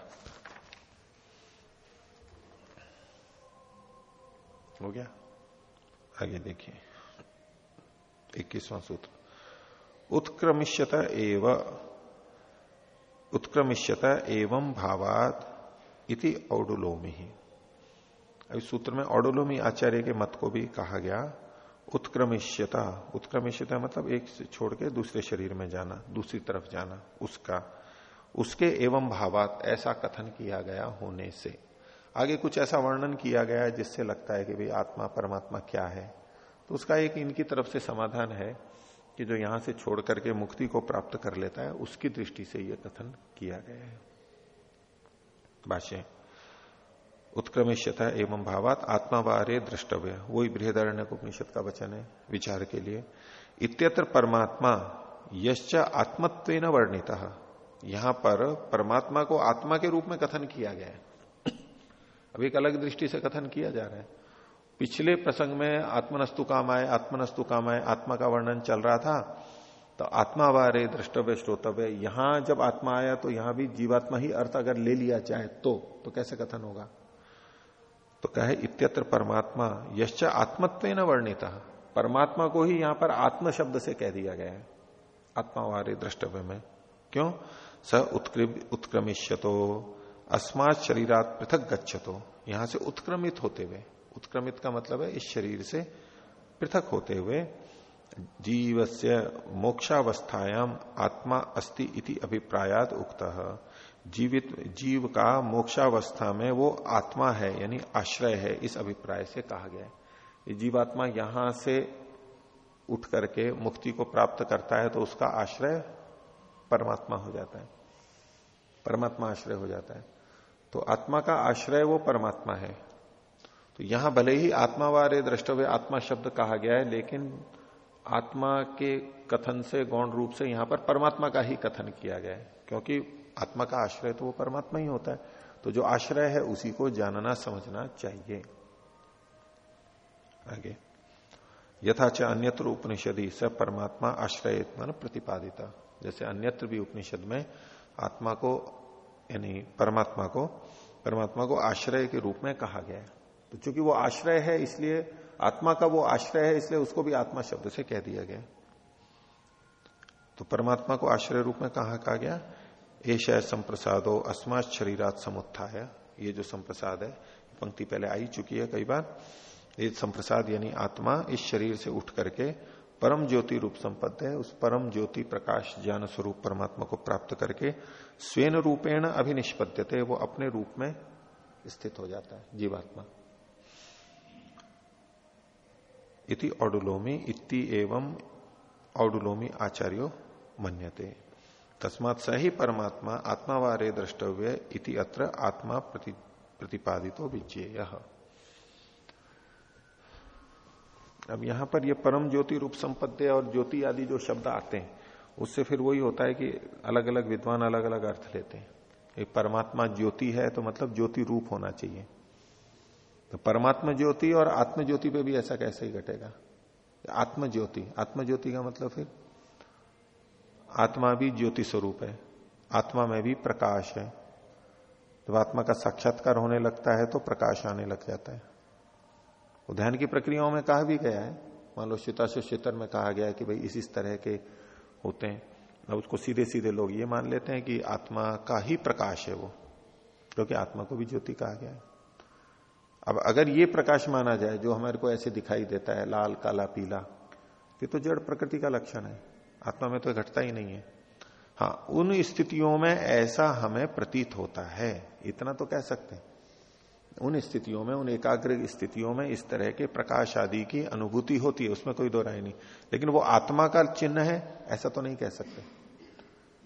हो गया? आगे देखिए, इक्कीसवां सूत्र। उत्क्रमिष्यत एव। उत्क्रमिष्यत एवं भावात इति औडुलोमी। अभी सूत्र में औडुलोमी आचार्य के मत को भी कहा गया, उत्क्रमिष्यता। उत्क्रमिष्यता मतलब एक छोड़ के दूसरे शरीर में जाना, दूसरी तरफ़ जाना, उसका। उसके एवं भावात ऐसा कथन किया गया होने से। आगे कुछ ऐसा वर्णन किया गया है जिससे लगता है कि भाई आत्मा परमात्मा क्या है। तो उसका एक इनकी तरफ़ से समाधान है। कि जो यहाँ से छोड़ करके मुक्ति को प्राप्त कर लेता है, उसकी दृष्टि से यह कथन किया गया है। भाष्य उत्क्रमिष्यता एवं भावात आत्मा वारे द्रष्टव्य। वही बृहदारण्य उपनिषद का वचन है, विचार के लिए। इत्यत्र परमात्मा यश्च आत्मत्व न वर्णित। यहाँ पर परमात्मा को आत्मा के रूप में कथन किया गया है। अब एक अलग दृष्टि से कथन किया जा रहा है। पिछले प्रसंग में आत्मनस्तु काम आए आत्मनस्तु काम आए आत्मा का वर्णन चल रहा था तो आत्मा वारे, द्रष्टव्य, श्रोतव्य, यहाँ जब आत्मा आया तो यहाँ भी जीवात्मा ही अर्थ अगर ले लिया जाए तो तो कैसे कथन होगा? तो कहे, इत्यत्र परमात्मा, यश्च आत्मत्व न वर्णित, परमात्मा को ही यहाँ पर आत्म शब्द से कह दिया गया है, आत्मा वारे, द्रष्टव्य में। क्यों? स उत्क्रमिष्यतो, अस्मात शरीरात पृथक गच्छतो, यहाँ से उत्क्रमित होते हुए। उत्क्रमित का मतलब है, इस शरीर से पृथक होते हुए जीव से मोक्षावस्थायाम आत्मा अस्ति इति अभिप्रायात उक्त। जीवित, जीव का मोक्षावस्था में वो आत्मा है, यानी आश्रय है, इस अभिप्राय से कहा गया है। जीवात्मा यहाँ से उठ करके मुक्ति को प्राप्त करता है तो उसका आश्रय परमात्मा हो जाता है। परमात्मा आश्रय हो जाता है। तो आत्मा का आश्रय वो परमात्मा है। तो यहाँ भले ही आत्मा वारे द्रष्टव्य आत्मा शब्द कहा गया है, लेकिन आत्मा के कथन से, गौण रूप से यहाँ पर परमात्मा का ही कथन किया गया है। क्योंकि आत्मा का आश्रय तो वो परमात्मा ही होता है। तो जो आश्रय है, उसी को जानना, समझना चाहिए। आगे। यथाच अन्यत्र उपनिषदि स परमात्मा आश्रय मन प्रतिपादिता। जैसे अन्यत्र भी उपनिषद में आत्मा को, यानी परमात्मा को परमात्मा को आश्रय के रूप में कहा गया है। तो चूँकि वो आश्रय है, इसलिए आत्मा का वो आश्रय है, इसलिए उसको भी आत्मा शब्द से कह दिया गया। तो परमात्मा को आश्रय रूप में कहा कहा गया? एश संप्रसादो, अस्मात शरीरात समुत्थाय। ये जो संप्रसाद है, पंक्ति पहले आई चुकी है कई बार। ये संप्रसाद यानी आत्मा इस शरीर से उठ करके परम ज्योति रूप संपत्ति है। उस परम ज्योति प्रकाश ज्ञान स्वरूप परमात्मा को प्राप्त करके स्वेन रूपेण अभिनिष्पद्यते, वो अपने रूप में स्थित हो जाता है जीवात्मा। इति औडुलोमी इति एवं औडुलोमी आचार्यो मन्यते। तस्मात सही परमात्मा आत्मावारे द्रष्टव्य इति अत्र आत्मा प्रति, प्रतिपादितो विज्ञेय। अब यहाँ पर ये परम ज्योति रूप संपत्ति और ज्योति आदि जो शब्द आते हैं उससे फिर वही होता है कि अलग अलग विद्वान अलग अलग अर्थ लेते हैं। एक परमात्मा ज्योति है तो मतलब ज्योति रूप होना चाहिए। तो परमात्मा ज्योति और आत्म ज्योति पे भी ऐसा कैसे ही घटेगा? आत्म ज्योति आत्म ज्योति का मतलब फिर? आत्मा भी ज्योति स्वरूप है, आत्मा में भी प्रकाश है। जब आत्मा का साक्षात्कार होने लगता है तो प्रकाश आने लग जाता है। ध्यान की प्रक्रियाओं में कहा भी गया है। मान लो शीतर में कहा गया है कि भाई इस इस तरह के होते हैं। अब उसको सीधे सीधे लोग ये मान लेते हैं कि आत्मा का ही प्रकाश है वो, क्योंकि आत्मा को भी ज्योति कहा गया है। अब अगर ये प्रकाश माना जाए, जो हमारे को ऐसे दिखाई देता है, लाल, काला, पीला, ये तो जड़ प्रकृति का लक्षण है। आत्मा में तो घटता ही नहीं है। हाँ उन स्थितियों में ऐसा हमें प्रतीत होता है। इतना तो कह सकते हैं। उन स्थितियों में, उन एकाग्र स्थितियों में इस तरह के प्रकाश आदि की अनुभूति होती है, उसमें कोई दो राय नहीं। लेकिन वो आत्मा का चिन्ह है, ऐसा तो नहीं कह सकते।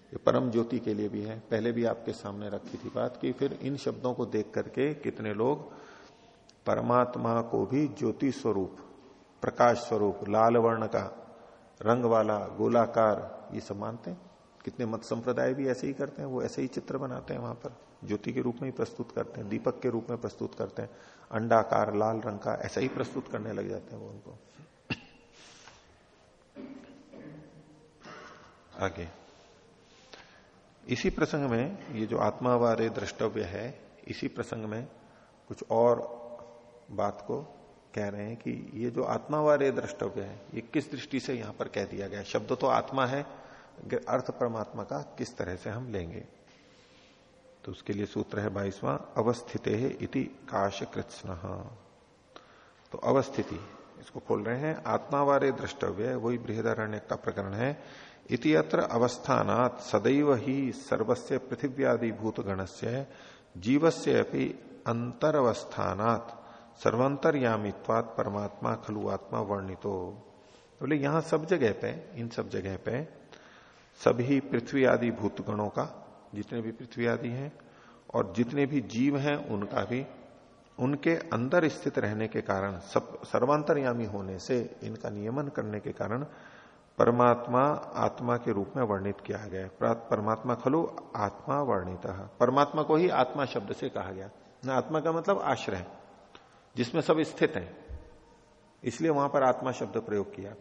ये परम ज्योति के लिए भी है। पहले भी आपके सामने रखी थी बात कि फिर इन शब्दों को देख करके कितने लोग परमात्मा को भी ज्योति स्वरूप, प्रकाश स्वरूप, लाल वर्ण का, रंग वाला, गोलाकार, ये सब मानते हैं? कितने मत संप्रदाय भी ऐसे ही करते हैं, वो ऐसे ही चित्र बनाते हैं वहाँ पर। ज्योति के रूप में ही प्रस्तुत करते हैं, दीपक के रूप में प्रस्तुत करते हैं, अंडाकार, लाल रंग का, ऐसा ही प्रस्तुत करने लग जाते हैं वो उनको। आगे। इसी प्रसंग में ये जो आत्मा वारे द्रष्टव्य है, इसी प्रसंग में कुछ और बात को कह रहे हैं कि ये जो आत्मा वारे द्रष्टव्य है, ये किस दृष्टि से यहाँ पर कह दिया गया शब्द तो आत्मा है अर्थ परमात्मा का किस तरह से हम लेंगे? तो उसके लिए सूत्र है बाईसवां, अवस्थित इति काश कृत्न तो अवस्थिति, इसको खोल रहे हैं, आत्मा आत्मावारे द्रष्टव्य वही बृहदारण्य का प्रकरण है, इति अत्र अवस्थानात, सदैव ही सर्वस्य पृथिव्यादि भूत गण से जीवस्य अपनी अंतरवस्थानात सर्वंतरयामित्वात परमात्मा खलु आत्मा वर्णितो। बोले तो यहाँ सब जगह पे, इन सब जगह पे, सभी पृथ्वी आदि भूतगणों का, जितने भी पृथ्वी आदि हैं, और जितने भी जीव हैं, उनका भी, उनके अंदर स्थित रहने के कारण, सब, सर्वांतरयामी होने से इनका नियमन करने के कारण, परमात्मा आत्मा के रूप में वर्णित किया गया परमात्मा खलु, आत्मा वर्णित। परमात्मा को ही आत्मा शब्द से कहा गया। आत्मा का मतलब आश्रय। जिसमें सब स्थित है। इसलिए वहाँ पर आत्मा शब्द प्रयोग किया।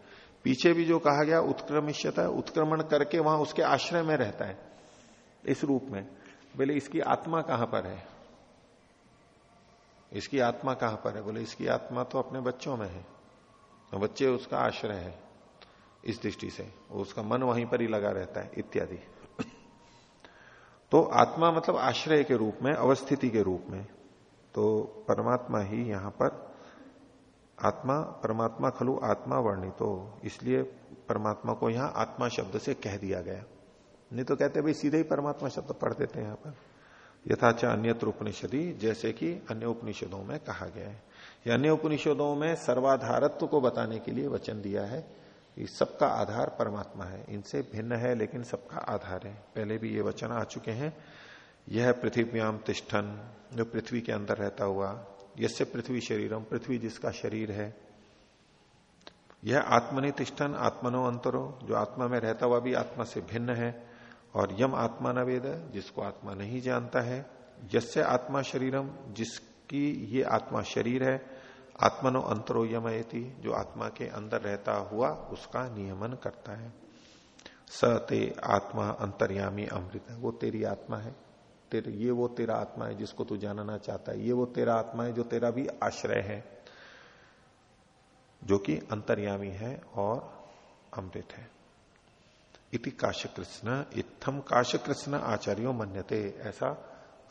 पीछे भी जो कहा गया, उत्क्रमिष्यता, उत्क्रमण करके वहाँ उसके आश्रय में रहता है। इस रूप में। बोले, इसकी आत्मा कहाँ पर है? इसकी आत्मा कहाँ पर है? बोले, इसकी आत्मा तो अपने बच्चों में है। तो बच्चे उसका आश्रय है, इस दृष्टि से। उसका मन वहीं पर ही लगा रहता है, इत्यादि। तो आत्मा मतलब आश्रय के रूप में, अवस्थिति के रूप में। तो परमात्मा ही यहाँ पर आत्मा, परमात्मा खलु आत्मा वर्णित हो। इसलिए परमात्मा को यहाँ आत्मा शब्द से कह दिया गया। नहीं तो कहते भाई, सीधे ही परमात्मा शब्द पढ़ देते हैं यहाँ पर। यथाचा अन्यत्र उपनिषदि, जैसे कि अन्य उपनिषदों में कहा गया है। या अन्य उपनिषदों में सर्वाधारत्व को बताने के लिए वचन दिया है कि सबका आधार परमात्मा है। इनसे भिन्न है, लेकिन सबका आधार है। पहले भी ये वचन आ चुके हैं। यह पृथ्व्याम तिष्ठन, जो पृथ्वी के अंदर रहता हुआ यसे पृथ्वी शरीरम पृथ्वी जिसका शरीर है, यह आत्मनि तिष्ठन, आत्मनो अंतरो, जो आत्मा में रहता हुआ भी आत्मा से भिन्न है, और यम आत्मा न वेद, जिसको आत्मा नहीं जानता है यसे आत्मा शरीरम जिसकी ये आत्मा शरीर है, आत्मनो अंतरो यमयती, जो आत्मा के अंदर रहता हुआ उसका नियमन करता है। स ते आत्मा अंतर्यामी अमृत, वो तेरी आत्मा है। तेरे, ये वो तेरा आत्मा है जिसको तू जानना चाहता है। ये वो तेरा आत्मा है जो तेरा भी आश्रय है, जो कि अंतर्यामी है और अमृत है। इति काशकृष्ण इत्थम काशकृष्ण आचार्यो मन्यते, ऐसा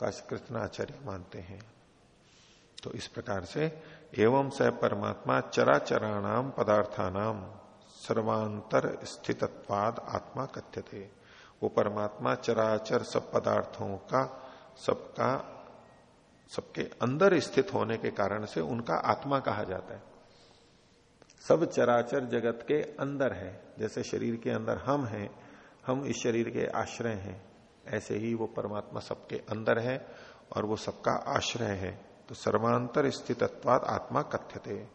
काश कृष्ण आचार्य मानते हैं। तो इस प्रकार से एवं स परमात्मा चराचराणाम पदार्थानाम सर्वांतर स्थितत्वाद आत्मा कथ्य थे वो परमात्मा चराचर सब पदार्थों का, सबका, सबके अंदर स्थित होने के कारण से उनका आत्मा कहा जाता है। सब चराचर जगत के अंदर है। जैसे शरीर के अंदर हम हैं, हम इस शरीर के आश्रय हैं। ऐसे ही वो परमात्मा सबके अंदर है और वो सबका आश्रय है। तो सर्वांतर स्थितत्वाद आत्मा कथ्यते।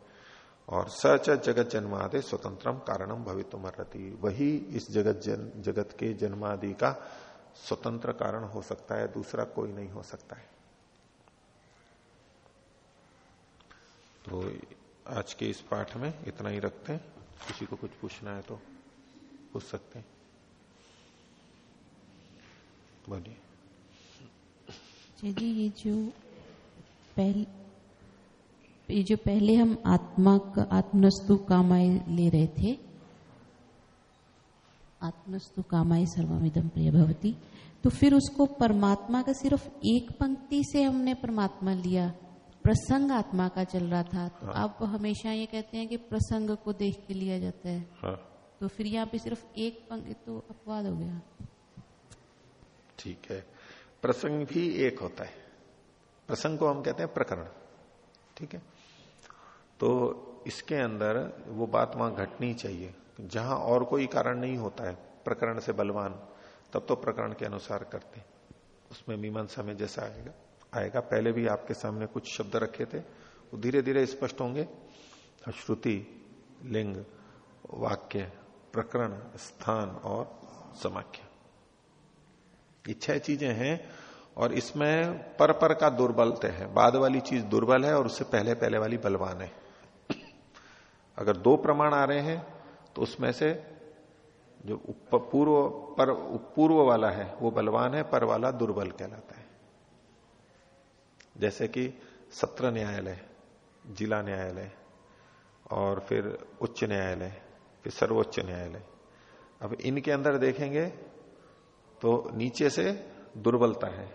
और सच जगत जन्मादि स्वतंत्रम कारणम भवितुमर्रति वही इस जगत जन, जगत के जन्मादि का स्वतंत्र कारण हो सकता है, दूसरा कोई नहीं हो सकता है। तो आज के इस पाठ में इतना ही रखते हैं। किसी को कुछ पूछना है तो पूछ सकते हैं। बोलिए। जी ये जो पहले ये जो पहले हम आत्मा का आत्मस्तु कामाय ले रहे थे आत्मस्तु कामाय सर्वमिदम प्रिय भवती तो फिर उसको परमात्मा का सिर्फ़ एक पंक्ति से हमने परमात्मा लिया प्रसंग आत्मा का चल रहा था तो हाँ। आप हमेशा ये कहते हैं कि प्रसंग को देख के लिया जाता है। हाँ। तो फिर यहाँ पे सिर्फ़ एक पंक्ति तो अपवाद हो गया। ठीक है। प्रसंग भी एक होता है। प्रसंग को हम कहते हैं प्रकरण। ठीक है? तो इसके अंदर वो बात वहाँ घटनी चाहिए। जहाँ और कोई कारण नहीं होता है, प्रकरण से बलवान, तब तो प्रकरण के अनुसार करते उसमें मीमांसा में जैसा आएगा आएगा। पहले भी आपके सामने कुछ शब्द रखे थे, वो धीरे धीरे स्पष्ट होंगे। श्रुति, लिंग, वाक्य, प्रकरण, स्थान और समाख्या। ये छह चीज़ें हैं और इसमें पर पर का दुर्बलते है। बाद वाली चीज़ दुर्बल है और उससे पहले पहले वाली बलवान है। अगर दो प्रमाण आ रहे हैं तो उसमें से जो पूर्व, पर पूर्व वाला है, वो बलवान है, पर वाला दुर्बल कहलाता है। जैसे कि सत्र न्यायालय, जिला न्यायालय, और फिर उच्च न्यायालय, फिर सर्वोच्च न्यायालय। अब इनके अंदर देखेंगे तो नीचे से दुर्बलता है।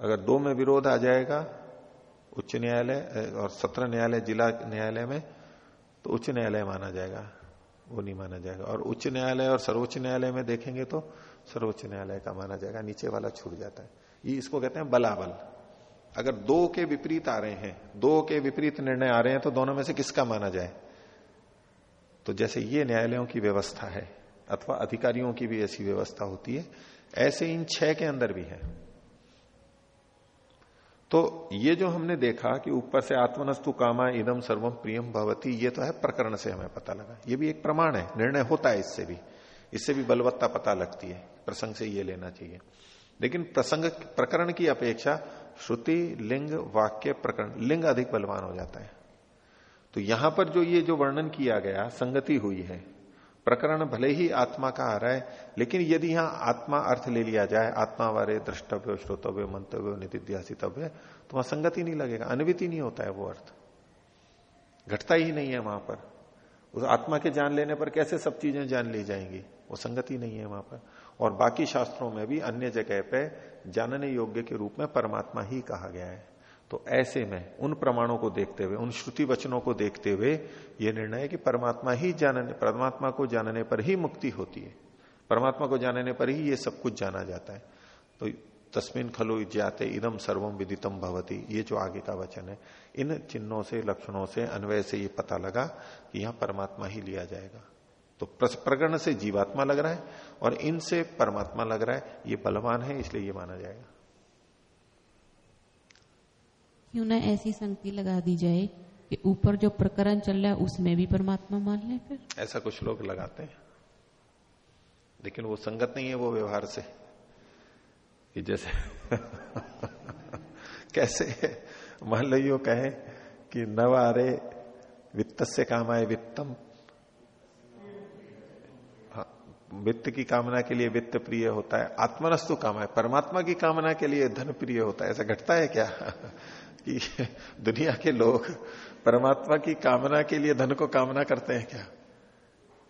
अगर दो में विरोध आ जाएगा, उच्च न्यायालय और सत्र न्यायालय, जिला न्यायालय में तो उच्च न्यायालय माना जाएगा, वो नहीं माना जाएगा। और उच्च न्यायालय और सर्वोच्च न्यायालय में देखेंगे तो सर्वोच्च न्यायालय का माना जाएगा, नीचे वाला छूट जाता है। ये इसको कहते हैं बलाबल। अगर दो के विपरीत आ रहे हैं, दो के विपरीत निर्णय आ रहे हैं तो दोनों में से किसका माना जाए? तो जैसे ये न्यायालयों की व्यवस्था है, अथवा अधिकारियों की भी ऐसी व्यवस्था होती है, ऐसे इन छह के अंदर भी है। तो ये जो हमने देखा कि ऊपर से आत्मनस्तु कामा इदम सर्वम प्रियम भवती, ये तो है प्रकरण से हमें पता लगा। ये भी एक प्रमाण है, निर्णय होता है इससे भी। इससे भी बलवत्ता पता लगती है, प्रसंग से ये लेना चाहिए। लेकिन प्रसंग, प्रकरण की अपेक्षा श्रुति, लिंग, वाक्य, प्रकरण, लिंग अधिक बलवान हो जाता है। तो यहाँ पर जो ये जो वर्णन किया गया, संगति हुई है प्रकरण भले ही आत्मा का आ रहा है, लेकिन यदि यहाँ आत्मा अर्थ ले लिया जाए, आत्मा वारे द्रष्टव्य, श्रोतव्य, मंतव्य, निधिध्यासितव्य तो वहाँ संगति नहीं लगेगा, अनविति नहीं होता है वो अर्थ। घटता ही नहीं है वहाँ पर। उस आत्मा के जान लेने पर कैसे सब चीज़ें जान ली जाएँगी? वो संगति नहीं है वहाँ पर। और बाकी शास्त्रों में भी अन्य जगह पे जानने योग्य के रूप में परमात्मा ही कहा गया है। तो ऐसे में उन प्रमाणों को देखते हुए, उन श्रुति वचनों को देखते हुए यह निर्णय कि परमात्मा ही जानने, परमात्मा को जानने पर ही मुक्ति होती है। परमात्मा को जानने पर ही ये सब कुछ जाना जाता है। तो तस्मिन खलु जाते इदम सर्वम विदितम भवती, ये जो आगे का वचन है, इन चिन्हों से, लक्षणों से, अन्वय से ये पता लगा कि यहाँ परमात्मा ही लिया जाएगा। तो प्रकरण से जीवात्मा लग रहा है और इनसे परमात्मा लग रहा है, ये बलवान है, इसलिए ये माना जाएगा। क्यों ना ऐसी संगति लगा दी जाए कि ऊपर जो प्रकरण चल रहा है उसमें भी परमात्मा मान ले फिर। ऐसा कुछ लोग लगाते हैं। लेकिन वो संगत नहीं है वो व्यवहार से। कि जैसे <laughs> कैसे? मान लो कहे कि नव आरे वित्त से काम आए वित्तम। हाँ, वित्त की कामना के लिए वित्त प्रिय होता है आत्मनस्तु काम है परमात्मा की कामना के लिए धन प्रिय होता है। ऐसा घटता है क्या? कि दुनिया के लोग परमात्मा की कामना के लिए धन को कामना करते हैं क्या?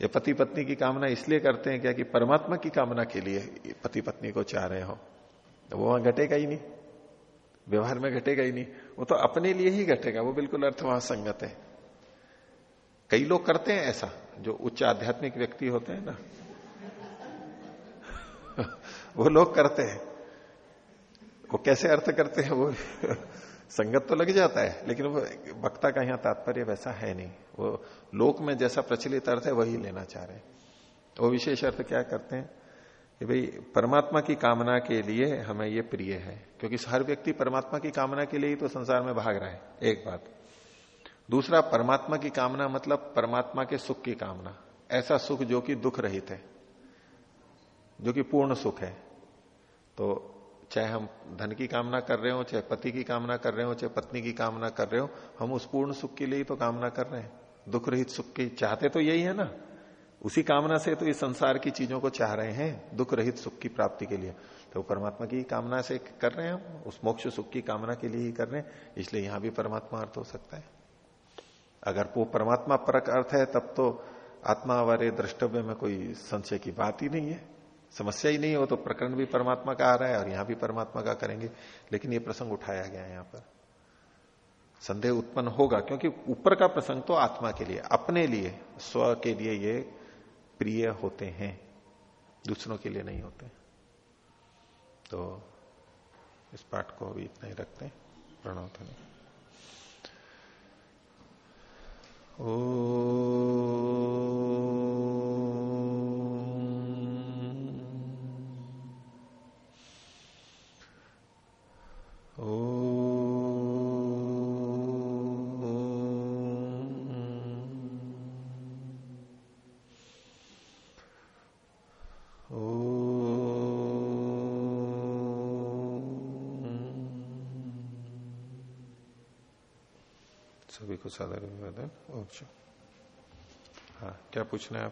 ये पति पत्नी की कामना इसलिए करते हैं क्या कि परमात्मा की कामना के लिए पति पत्नी को चाह रहे हो? तो वो वहाँ घटेगा ही नहीं। व्यवहार में घटेगा ही नहीं। वो तो अपने लिए ही घटेगा। वो बिल्कुल अर्थ वहाँ संगत है। कई लोग करते हैं ऐसा, जो उच्च आध्यात्मिक व्यक्ति होते हैं ना। <laughs> वो लोग करते हैं। वो कैसे अर्थ करते हैं वो? संगत तो लग जाता है, लेकिन वो वक्ता का यहाँ तात्पर्य वैसा है नहीं। वो लोक में जैसा प्रचलित अर्थ है, वही लेना चाह रहे हैं। वो विशेष अर्थ क्या करते हैं? कि भाई, परमात्मा की कामना के लिए हमें ये प्रिय है, क्योंकि हर व्यक्ति परमात्मा की कामना के लिए ही तो संसार में भाग रहा है, एक बात। दूसरा, परमात्मा की कामना मतलब परमात्मा के सुख की कामना। ऐसा सुख जो कि दुख रहित है, जो कि पूर्ण सुख है। तो चाहे हम धन की कामना कर रहे हो, चाहे पति की कामना कर रहे हो, चाहे पत्नी की कामना कर रहे हो, हम उस पूर्ण सुख के लिए ही तो कामना कर रहे हैं। दुख रहित सुख की चाहते तो यही है ना। उसी कामना से तो इस संसार की चीज़ों को चाह रहे हैं दुख रहित सुख की प्राप्ति के लिए। तो परमात्मा की कामना से कर रहे हैं हम, उस मोक्ष सुख की कामना के लिए ही कर रहे हैं, इसलिए यहाँ भी परमात्मा अर्थ हो सकता है। अगर वो परमात्मा परक अर्थ है, तब तो आत्मा वाले द्रष्टव्य में कोई संशय की बात ही नहीं है। समस्या ही नहीं हो तो प्रकरण भी परमात्मा का आ रहा है और यहाँ भी परमात्मा का करेंगे। लेकिन ये प्रसंग उठाया गया है यहाँ पर। संदेह उत्पन्न होगा, क्योंकि ऊपर का प्रसंग तो आत्मा के लिए, अपने लिए, स्व के लिए ये प्रिय होते हैं, दूसरों के लिए नहीं होते। तो इस पाठ को अभी इतना ही रखते हैं। ओ सभी विवेदन साधारण हाँ क्या पूछना है आप?